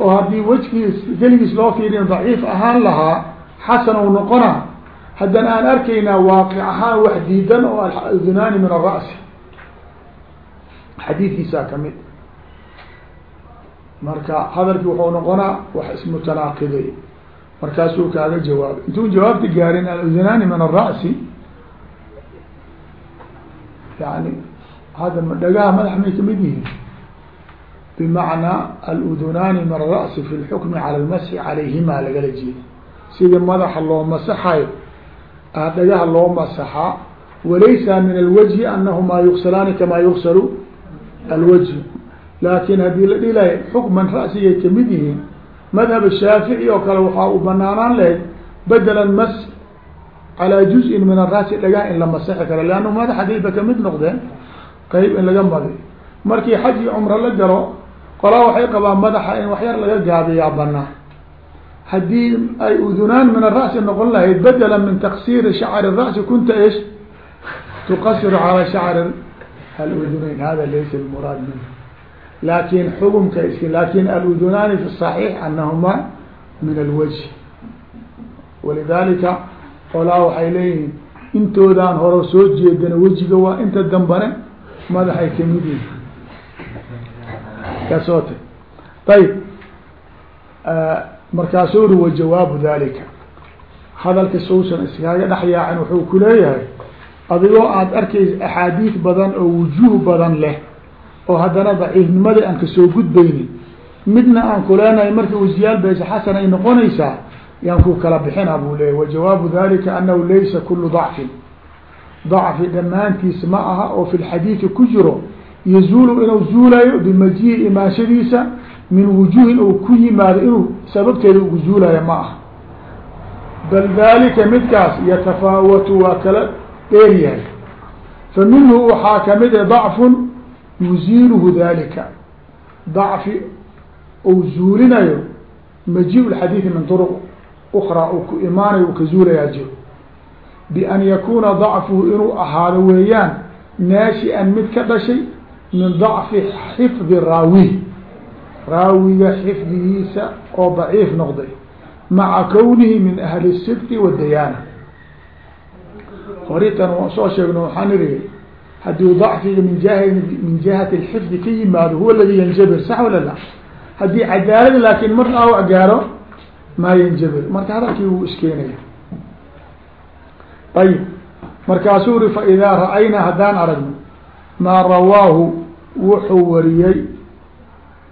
A: oo haddii wejgiis keligiis loo fiiriyo daciif ahaan lahaa xasan ou noqona haddana aan arkaynaa waaqic ahaan wax diidan oo adunaani min ara'si xadiidkiisaa ka mid marka hadalkii wuxuu noqonaa wax ismutanaaqiday markaasuu kaaga jawaabay. Intuun jawaabta gaarin aludunaani min ara'si yani hada dhagaha madax may ka mid yihiin? Bimacnaa aludunaani min ara'si fi lxukmi cala lmasxi calayhima lagala jeeda sida madaxa loo masaxayo dhagaha loo masaxaa walaysa min alwajhi anahumaa yugsalaani kamaa yugsalu alwajhi. Laakin haddii la dhilayo xukman ra'sigay ka mid yihiin madhab shaafici oo kale waxaa u banaanaan lahayd bedela mas calaa juz-in min arasi dhagaha in la masexi karo leanna madax hadayba ka mid noqdeen qeyb in laga madi. Markii xaj iyo cumro la galo qolaa waxay qabaan madaxa in waxyar laga gaabiyaa banaan haddii ay udunaan min ara'si noqon lahayd bedela min taksiri shacri ra'si kunta ish tuqasiru calaa shacri aludunayn hada laysa bmuraad minh laakin xukumka is laakiin aludunaani fi صaxiix anahuma min alwajh. Walidalika qolaa waxay leeyihiin intoodaan hore soo jeedana wejiga waa inta dambane madaxay ka mid yihiin ka soo ta ayib markaasuu ri wa jawaabu dalika hadalka suusan iskaaga dhex yaacin wuxuu ku leeyahay adigoo aada arkaysa axaadiis badan oo wujuuh badan leh oo haddana daciifnimadii aan ka soo gudbaynin midna aan kuleenahay marka wasiyaal baysa xasan ay noqonaysaa yaan ku kala bixina buu leeyay wajawaabu dalika anahu laysa kulu dacfin. Dacfi dhammaantiis ma aha oo fi lxadiidi ku jiro yazuulu inuu zuulayo bimajihi imaashadiisa min wujuhin uu ku yimaado inuu sababteeda ugu zuulayo ma aha. Bal dalika midkaas yatafaawatu waa kala dheer yahay. Fa minhu waxaa ka mid a dacfun yuziiluhu dalika dacfi ou zuulinayo maji lxadiidi min turuq ukraa uu ku imaanayo uu ka zuulayaa jiro. Bian yakuuna dacfuhu inuu ahaado weeyaan naashi-an mid ka dhashay min dacfi xifdi raawi raawiga xifdigiisa oo daciif noqday maca kownihi min ahli sidqi wadayaana horitan waan soo sheegno waxaan iri haddii dacfiga min jah min jihati lxifdi ka yimaado huwa aladi yanjabir sax wala la? Haddii cadaalada laakin mar dhaawac gaaro maa yanjabir. Marka hadalkii wuu iskeenaya. Ayib. Markaasuu uri faidaa ra'aynaa haddaan aragno maa rawaahu wuxuu wariyey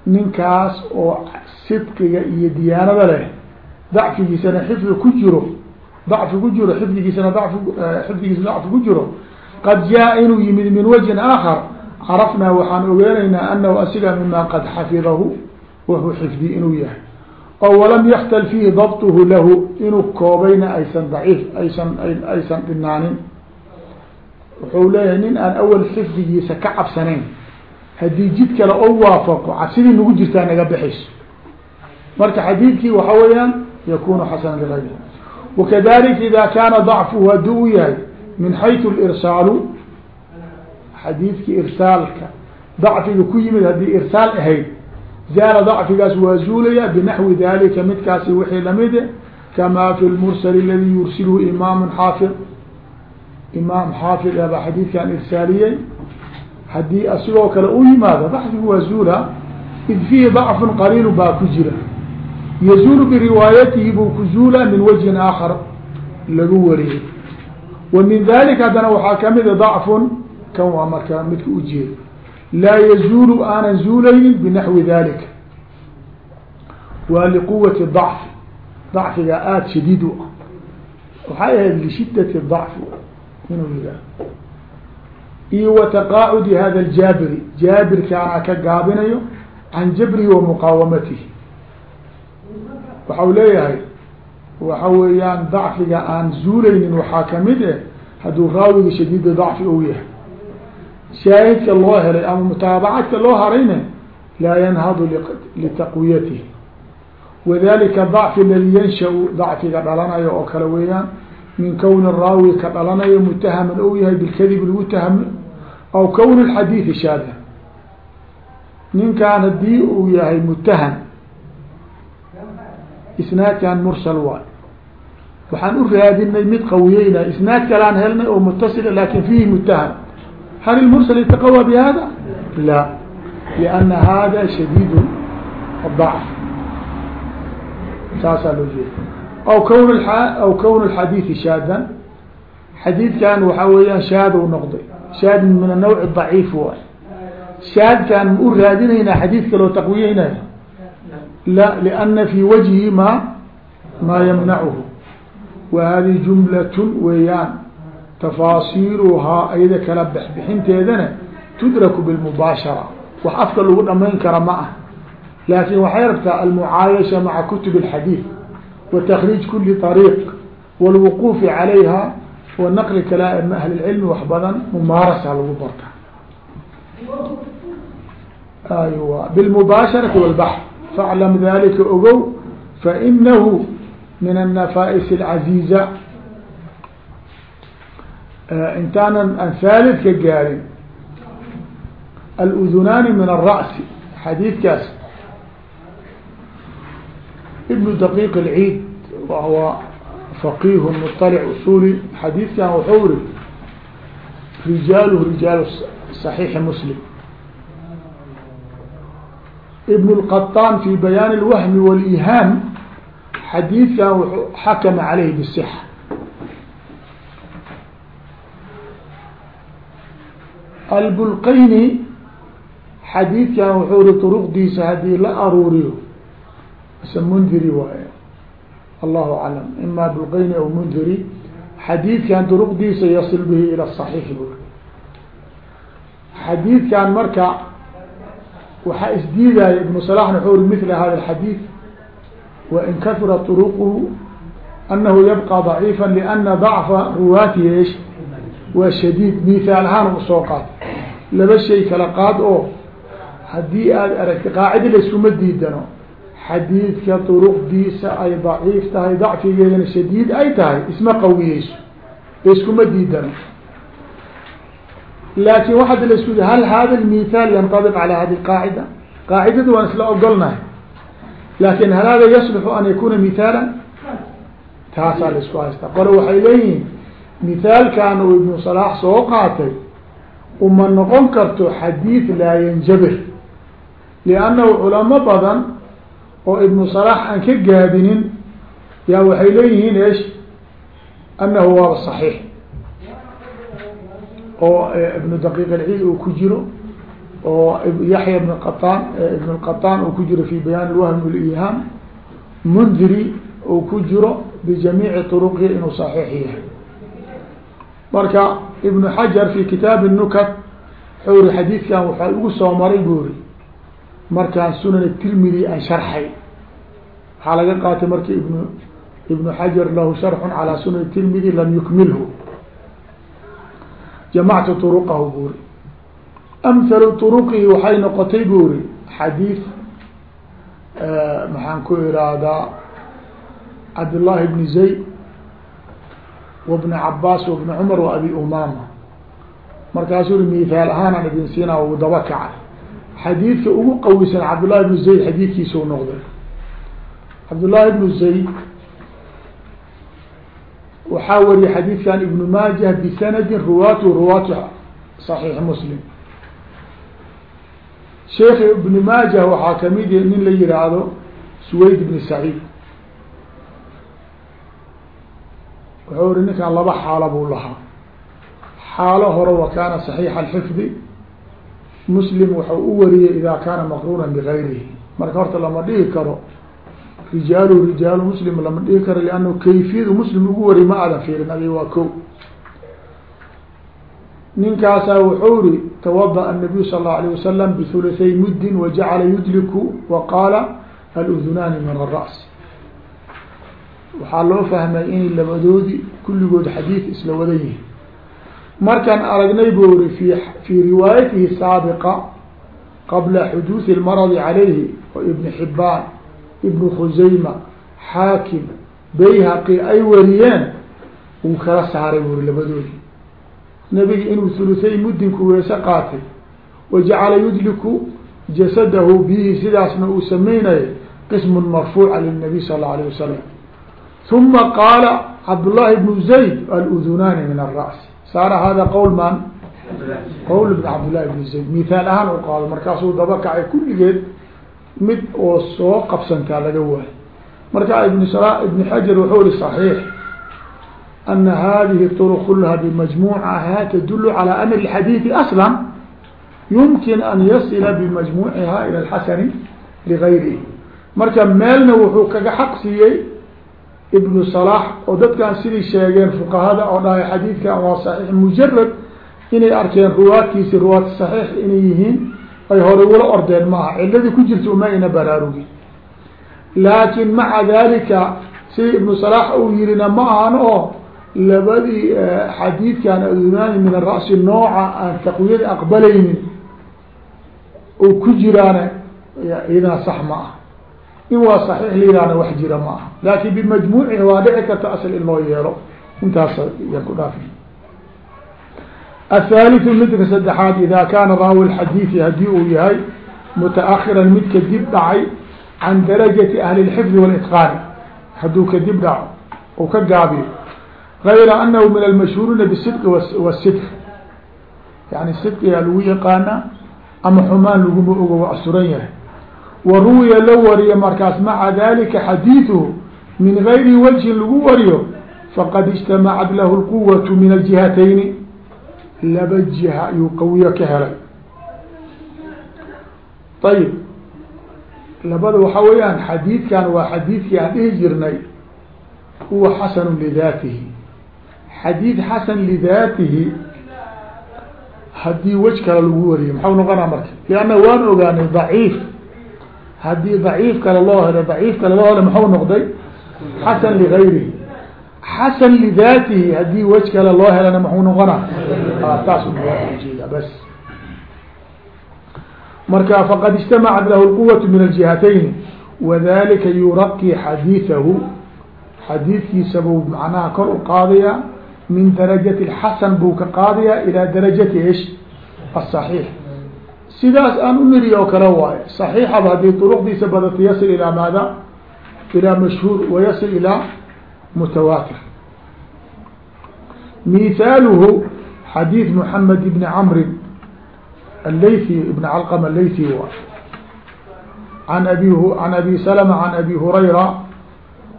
A: ninkaas oo sidqiga iyo diyaanada leh dacfigiisana xifdi ku jiro dacfi ku jiro xifdigiisana dacfi xifdigiisana dacfi ku jiro. Qad jaa inuu yimid min wajhin aakhar. Carafnaa waxaan ogeenaynaa anahu asiga mima qad xafidahu wuxuu xifdi inuu yahay. Oo walam yaktal fiihi dabtuhu lahu inuu koobayna aysan daciif aysan aysan dhinaanin wuxuu leeyahay nin aan awal xifdigiisa ka cabsanayn haddii jid kale oo waafaqo cabsidii nagu jirtaa naga baxayso marka xadiidkii waxa weeyaan yakunu xasana ligayri wakadalika ida kaana dacfuhu haddii u yahay min xaytu lirsaalu xadiidkii irsaalka dacfiga ku yimid haddii irsaal ahayd zaala dacfigaas waa zuulaya binaxwi dalika midkaasi wixii lamide kamaa fi lmursal aladi yursilhu imaamu xaafid imaam xaafid abaa xadiidkan irsaaliyey haddii asigoo kale u yimaado dacfigu waa zuula id fiihi dacfun qaliilu baa ku jira. Yazuulu biriwaayatihi buu ku zuula min wajhin aakhar lagu wariyey. Wa min dalika haddana waxaa kamida dacfun kan waa marka midka ujeeda laa yazuulu aanan zuulaynin binaxwi dalika waa liquwati dacfi dacfiga aada shadiid u ah. Waxay ahayd lishidati dacfi inuu yihaah iyo wa taqaacudi hada aljaabiri jaabirkaana ka gaabinayo can jabrihi wa muqaawamatihi. Waxau leeyahay waxa weeyaan dacfiga aan zuulaynin waxaa ka mid eh hadduu raawiga shadiida dacfi ou yahay. Shaahidka loo helay ama mutaabacadka loo harayne laa yanhadu litaqwiyatihi wadalika dacfi aladi yanshau dacfiga dhalanayo oo kale weeyaan min kowni raawi ka dhalanayo mutahaman ou yahay bilkadib lagu taham aw kowni lxadiidi shaada ninkaan haddii uu yahay mutaham isnaadkan mursal waay waxaan u raadinay mid qawiyeyna isnaad kalaan helnay oo mutasila laakiin fihi mutaham hal ilmursal yataqawى bihada la liana hada shadiid dacf saasaa loo jeeda aw kawn aw kawn xadiidi shaadan xadiidkan waxaa weeyaan shaad u noqday. Shaad min anawci daciif waay. Shaadkan ma u raadinaynaa xadiid kaloo taqwiyeynayo la liana fi wajhi ma maa yamnacuhu wa hadi jumlatun weeyaan. Tafaasiiluhaa ayada kala bexbixinteedana tudraku bilmubaashara. Wax afka lagu dhamayn kara ma ah laakin waxay rabtaa almucaayasha maca kutub اlxadiid wa takriij kuli ariiq walwuquufi calayha wa naqli kalaam ahlilcilmi wax badan mumaarasa lagu barta. Aywa bilmubaasharati walbaxr faclam dalika ogow fainahu min annafais alcaziiza eh, intaanan aan haalid ka gaarin. Aludunaani min alra'si xadiidkaas. Ibnu daqiiq alciid waa faqiih muطalic usuli xadiidkan wuxuu iri rijaaluhu rijaalu صaxiixi muslim ibn الqaطaan fi bayaan اlwahmi wاlihaam xadiidkan wuxuu xakama caleyh bالصxa albulqayni xadiidkan wuxuu ri turuqdiisa haddii la aruuriyo mise mundiri waaye allahu aclam ima bulqayni aw mundiri xadiidkan duruqdiisa yasil bihi ila صaxiixi buri xadiidkan marka waxaa isdiidaya ibnu salaxna wuxuu ri mila hada alxadiid wain kahura turuquhu anahu yabqa ضaciifa lana dacfa ruwaatihi esh waa shadiid mithaal ahaan u soo qaad. Laba shay kala qaad oo haddii aada aragtay qaacida layskuma diidano xadiidka duruqdiisa ay daciif tahay dacfigeedana shadiid ay tahay isma qawiyeyso layskuma diidano laakin waxaad la isku hal hada lmithaal yanطabiq calى hadi qaacida? Qaacidada waan isla ogolnahay. Laakin hal hada yaslixu an yakuna mithaala taasaa la isku haystaa. Qole waxay leeyihiin mithaalkan uu ibnu salaax soo qaatay uma noqon karto xadiid laa yanjabir liannahu culamo badan oo ibnu salaax aan ka gaabinin yaa waxay leeyihiin esh annahu waaba saxiix. Oo ibnu daqiiq alciid uu ku jiro oo yaxya ibn qataan ibn lqataan uu ku jiro fi bayaan lwahm wliham mundiri uu ku jiro bijamiici turuqihi inuu saxiix yahay. Marka ibnu xajar fi kitaabi nukat wuxuu iri xadiidkan waxaa ugu soo maray buu ri markaan sunan tirmidi aan sharxay. Waxaa laga qaatay marka ibnu ibnu xajar lahu sharxun calaa sunan tirmidi lam yukmilhu. Jamactu turuqahu buuri amhalu turuqihi waxay noqotay buuri xadiid maxaan ku irahdaa cabdالlahi bni zayd wabni cabaas wabni cumar wa abi umama markaasuu uri mithaal ahaanaan idin siinaa daba kacay xadiidka ugu qawisan cabdullahi bnu zayd xadiidkiisau noqday. Cabdullahi bnu zayd waxaa wariyay xadiidkan ibnu maajah bisanadin ruwaatu ruwaatu صaxiix muslim. Sheekh ibnu maajah waxaa ka mid nin la yihaahdo suwayd bni saciid. Wuxuu iri ninkan laba xaalo buu lahaa. Xaalo hore wa kaana صaxiixa alxifdi muslim waxau u wariyey ida kaana maqruuna bigayrihi marka horta lama dhihi karo rijaalu rijaalu muslim lama dhihi karo liannahu kayfiyadu muslim ugu wariy ma aadan fiirin adi waa ko ninkaasaa wuxuu iri tawadaأ الnabiyu sal الlaه alيه wasalam bihuluthay muddin wajacala yudliku wa qaala aludunaani min الra's waxaa loo fahmay inay labadoodi kulligood xadiid isla wadan yihin markaan aragnay buu iri fi fii riwaayatihi saabiqa qabla xuduuثi اlmaradi calayhi oo ibn xibaan ibn khusayma xaakim bayhaqi ay wariyeen wuu kala saaray buu iri labadoodi nabiga inuu huluthay muddinku weese qaatay wajacala yudliku jasadahu bihi sidaasna uu sameynaya qism marfuuca lilnabiy sal اla alيه wasalam uma qaala cabdullahi bnu zayd aludunaani min الra's saara hada qowl man qowl bn cabdillahi bn zayd mithaal ahaan u qaado markaasuu daba kacay kulligeed mid oo soo qabsantaa laga waayo marka ibn ibn xajar wuxuu ri صaxiix ana hadihi طرq kulaha bmajmucaha tdul calى an الxadiiثi asla yumkin an yasila bimajmuciha ilى اxasani ligayrihi marka meelna wuxuu kaga xaq siiyey ibnu salaax oo dadkan siday sheegeen fuqahada oo dhahay xadiidkan waa saxiix mujarad inay arkeen ruwaadkiisi ruwaad saxiix inay yihiin ay hore ula ordeen maaha ciladii ku jirta uma ayna baraarugin. Laakin maca dalika sida ibnu salaax uu yirina ma ahan oo labadii eh, xadiidkan adunani min ara'si nooca aan taqwiyada aqbalaynin oo ku jiraana iyadana sax ma ah in waa صaxiix layihahna wax jira ma aha laakin bimajmuucihi waa dhici karta asl in loo yeelo intaas yaan ku dhaafi athaliثu midka saddexaad ida kaana raawi اxadiiثi hadii uu yahay mutaأkiran mid kadib dhacay can darajati ahli اxifdi wاlitqaani hadduu kadib dhaco u ka gaabiyo غayra anahu min almashhuuriina bsidqi wاsidq yani sidqigaa lagu yaqaana ama xumaan laguma ogo waa asuran yahay waruwiya la wariyo markaas maca dalika xadiiduhu min gayri wajhin lagu wariyo faqad ijtamacad lahu lquwatu min aljihatayni laba jiha ayuu qawiyo ka helay. Ayib labada waxa weeyaan xadiidkan waa xadiidkii aan dhihi jirnay huwa xasanu lidaatihi. Xadiid xasan lidaatihi haddii wej kale lagu wariyo maxau noqonaa marka? Lianna waan ogaanay daciif haddii daciif kale loo helo daciifka loo helo muxuu noqday? Xasan ligayrihi. Xasan lidaatihi haddii wej kale loo helana muxuu noqona taas ujeeda bas. Marka faqad ijtamacat lahu lquwat min aljihatayn wadalika yuraqi xadiiahu xadiidkiisabuu macnaha kor u qaadaya min darajati xasan buu ka qaadaya ilaa darajati ish aلصaxiix sidaas aan u niri oo kale waayo صaxiixaba haddii duruqdiisa badato yasil ilaa maada ilaa mashhuur wayasil ilaa mutawaatir mithaaluhu xadiid mحamed bni cmri الlayثي بن علقم الlayثي w عن أbي عن أbي سلمة عن أbي هريرة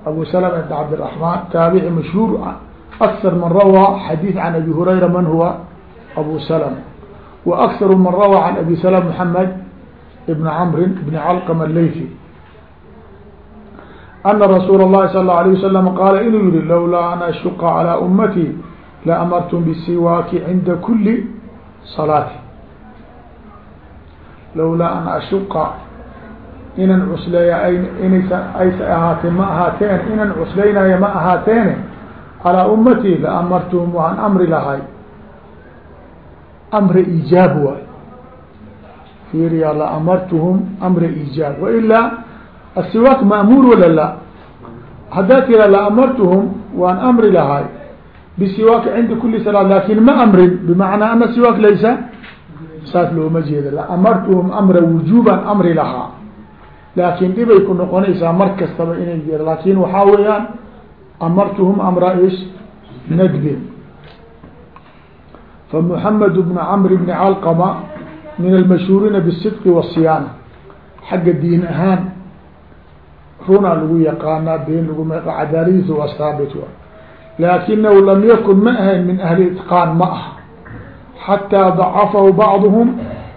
A: أbو سلمة بن عبد الرحمن تاaبعي مشهور أكثر من روى حديث عن أbي هريرة من هو أbو سلمة وأكثر من روى عن أbي سلمة محمد بن عمر بن علقم الlayثي أن رsuuل اللhi صلى الله عليه وسلم qاaل inuu yihi lowlaa أن أشhuقa على أمتي لأمرتm بالsiواaki عinda kuli صلاaة lowlaa an ashuqa inan cusleeya inaysa aysa ahaatee ma ahaateen inan cuslaynayo ma ahaateene calaa ummatii la amartuhum waan amri lahay amra iijaab waay. Fiiriya la amartuhum amra iijaab wailaa asiwaak ma'muur wala la? Haddaa tira la amartuhum waan amri lahay bisiwaak cinda kuli salaat laakiin ma amrin bimacnaa ana siwaak laysa? Saas looma jeeda. Laamartuhum amra wujuban amri lahaa laakin dhibay ku noqonaysaa mar kastaba inay jir laakin waxaa weeyaan amartuhum amra ish nadbin famuxamed bnu camr bni calqama min almashhuuriina bisidqi wasiyaana xagga diin ahaan runaa lagu yaqaanaa been lagu cadaaladiisu waa saabit laakinahu lam yakun ma ahayn min ahli itqaan ma ah xatىa ضacafahu bacduhm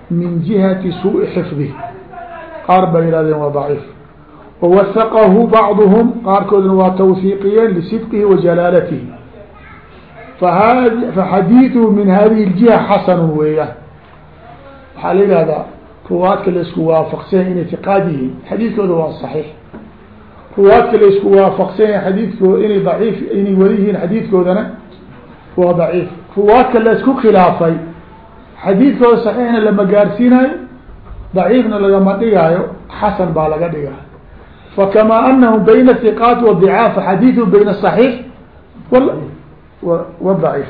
A: min jihati suءi xifdih qaar bay yihahdeen waa ضaciif wawasaqahu bacduhm qaarkoodna waa tawhiiqiyeen lisidqihi wa jalaalatihi faxadiiثhu min hadihi اjiha xasanu weeyaan waxaa la yihahdaa ruwaadka laisku waafaqsanya inay tiqaad yihiin xadiidkooda waa صaxiix ruwaadka laisku waafaqsanya xadiidkooda inay daciif inay wada yihiin xadiidkoodana waa daciif ruwaadka laisku khilaafay xadiidkooda saxiixna lama gaarsiinayo daciifna lagama dhigaayo xasan baa laga dhigayo fakamaa anahu bayna hiqaat wadicaaf xadiidu bayna wadaciif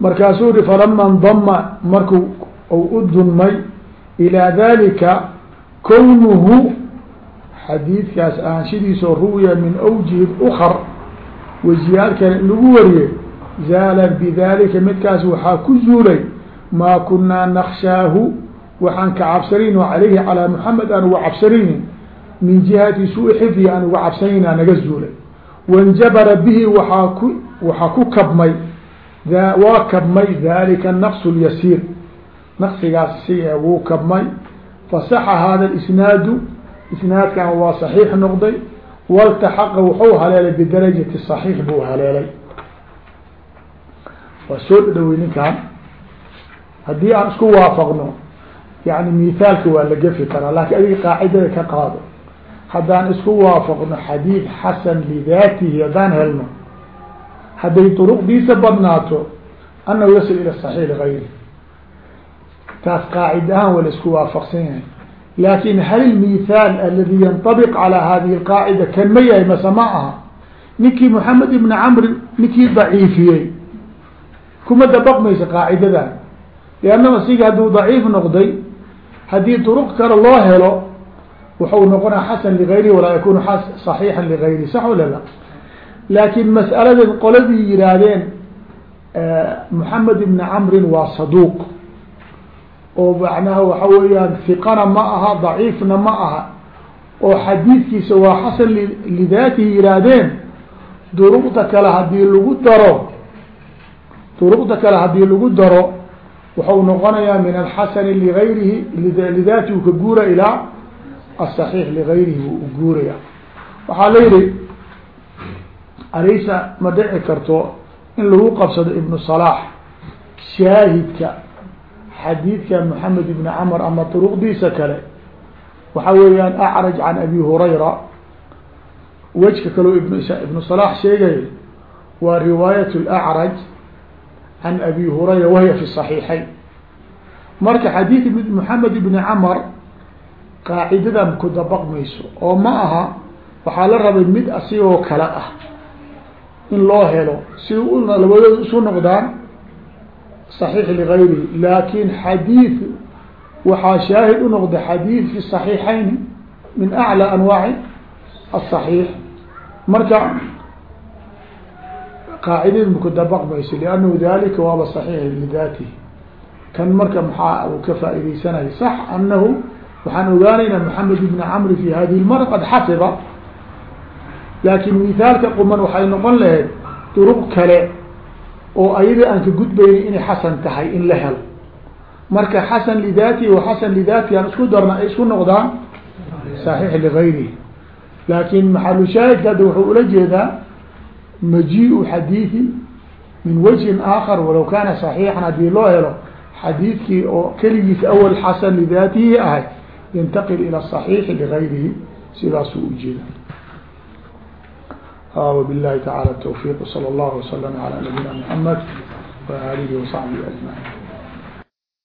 A: markaasuu ri falama ndama marku u dunmay ilaa dalika kownuhu xadiidkaas aanshidiisoo ruwiya min awjihi ukar wajiyaal kale lagu wariyey zaala bidalika midkaas waxaa ku zuulay maa kunaa nakshaahu waxaan ka cabsanayno calayhi calaa muxamed aan uga cabsanaynin min jihati suu xifdi aan uga cabsanayna naga zuulay wainjabara bihi waaa ku waxaa ku kabmay. Waa kabmay dalika naqsu lyasiir naqsigaas si wuu kabmay. Fasaxa hada isnaadu isnaadkan waa saxiix noqday. Waltaxaqa wuxuu haleelay bidarajati صaxiix buu haleelay. Waa soo dhadhowey ninkan haddii aan isku waafaqno yani mithaalka waa la gefi karaa laakiin adiga qaacidada ka qaado haddaan isku waafaqno xadiid xasan lidaatihi haddaan helno hadday duruqdiisa badnaato annahu yasil ila saxiix ligayri taas qaacid ahaan waa la isku waafaqsan yahay. Laakin hal ilmithaal aladi yanطabiq calaa hadihi qaacida kan ma yahay mase ma aha. Ninkii moxamed ibna camri ninkii daciifiyey. Kuma dabaqmaysa qaacidadan liannaba siga hadduu daciif noqday haddii duruq kale loo helo wuxuu noqonaa xasan ligayrihi walaa yakunu صaxiixan ligayrihi sax wala la laakin mas'aladan qoladii yihaahdeen moxamed ibn camrin waa saduuq oo macnaha waxa weeyaan hiqana ma aha daciifna ma aha oo xadiidkiisa waa xasan lidaatihi yihaahdeen duruqda kale haddii lagu daro duruqda kale haddii lagu daro wuxuu noqonayaa min alxasani ligayrihi lidaati u ka guura ilaa asaxiix ligayrihi wuu u guuraya. Waxaa la yihi alaysa ma dhici karto in lagu qabsado ibnu salaax shaahidka xadiidka moxamed ibni camar ama duruqdiisa kale. Waxaa weeyaan acraj can abi hurayra. Wejka kaloo ibn ibnu salaax sheegaya waa riwaayat lacraj can abi hurayra wahiya fi saxiixayn. Marka xadiid moxamed ibni camar qaacidadan ku dabaq mayso oo ma aha waxaa la rabay mid asigoo kale ah in loo helo si labadooda isu noqdaan صaحيix لغayrihi lakin xadiid waxaa shaahid u noqda xadiid fi صaحيixayn min أعlى anwaaci الصaحيix marka qaacidadi maku dabaq mayso لأnhu dalika waaba صaحيix لذatihi kan marka maxaa u ka faaideysanaya صح anahu waxaan ogaanaynaa محamed بn cmr fi hadihi اmara qad xafida laakin mithaalka quman waxay noqon lahayd duruq kale oo ayada aan ka gudbayni inay xasan tahay in la helo marka xasan lidatihi wa xasan lidatihi aan isku darna ay isku noqdaan صaxiix ligayrihi laakin maxalu shaahidka hadda wuxuu ula jeedaa maji-u xadiidi min wajhin aakhar walaw kaana صaxiixan haddii loo helo xadiidkii oo keligiis awal xasan lidatihi ahay yntaqil ilى صaxiixi ligayrihi sidaasuu ujeeda وبالله تعالى التوفيق وصلى الله وسلم على نبينا محمد وآله وصحبه أجمعين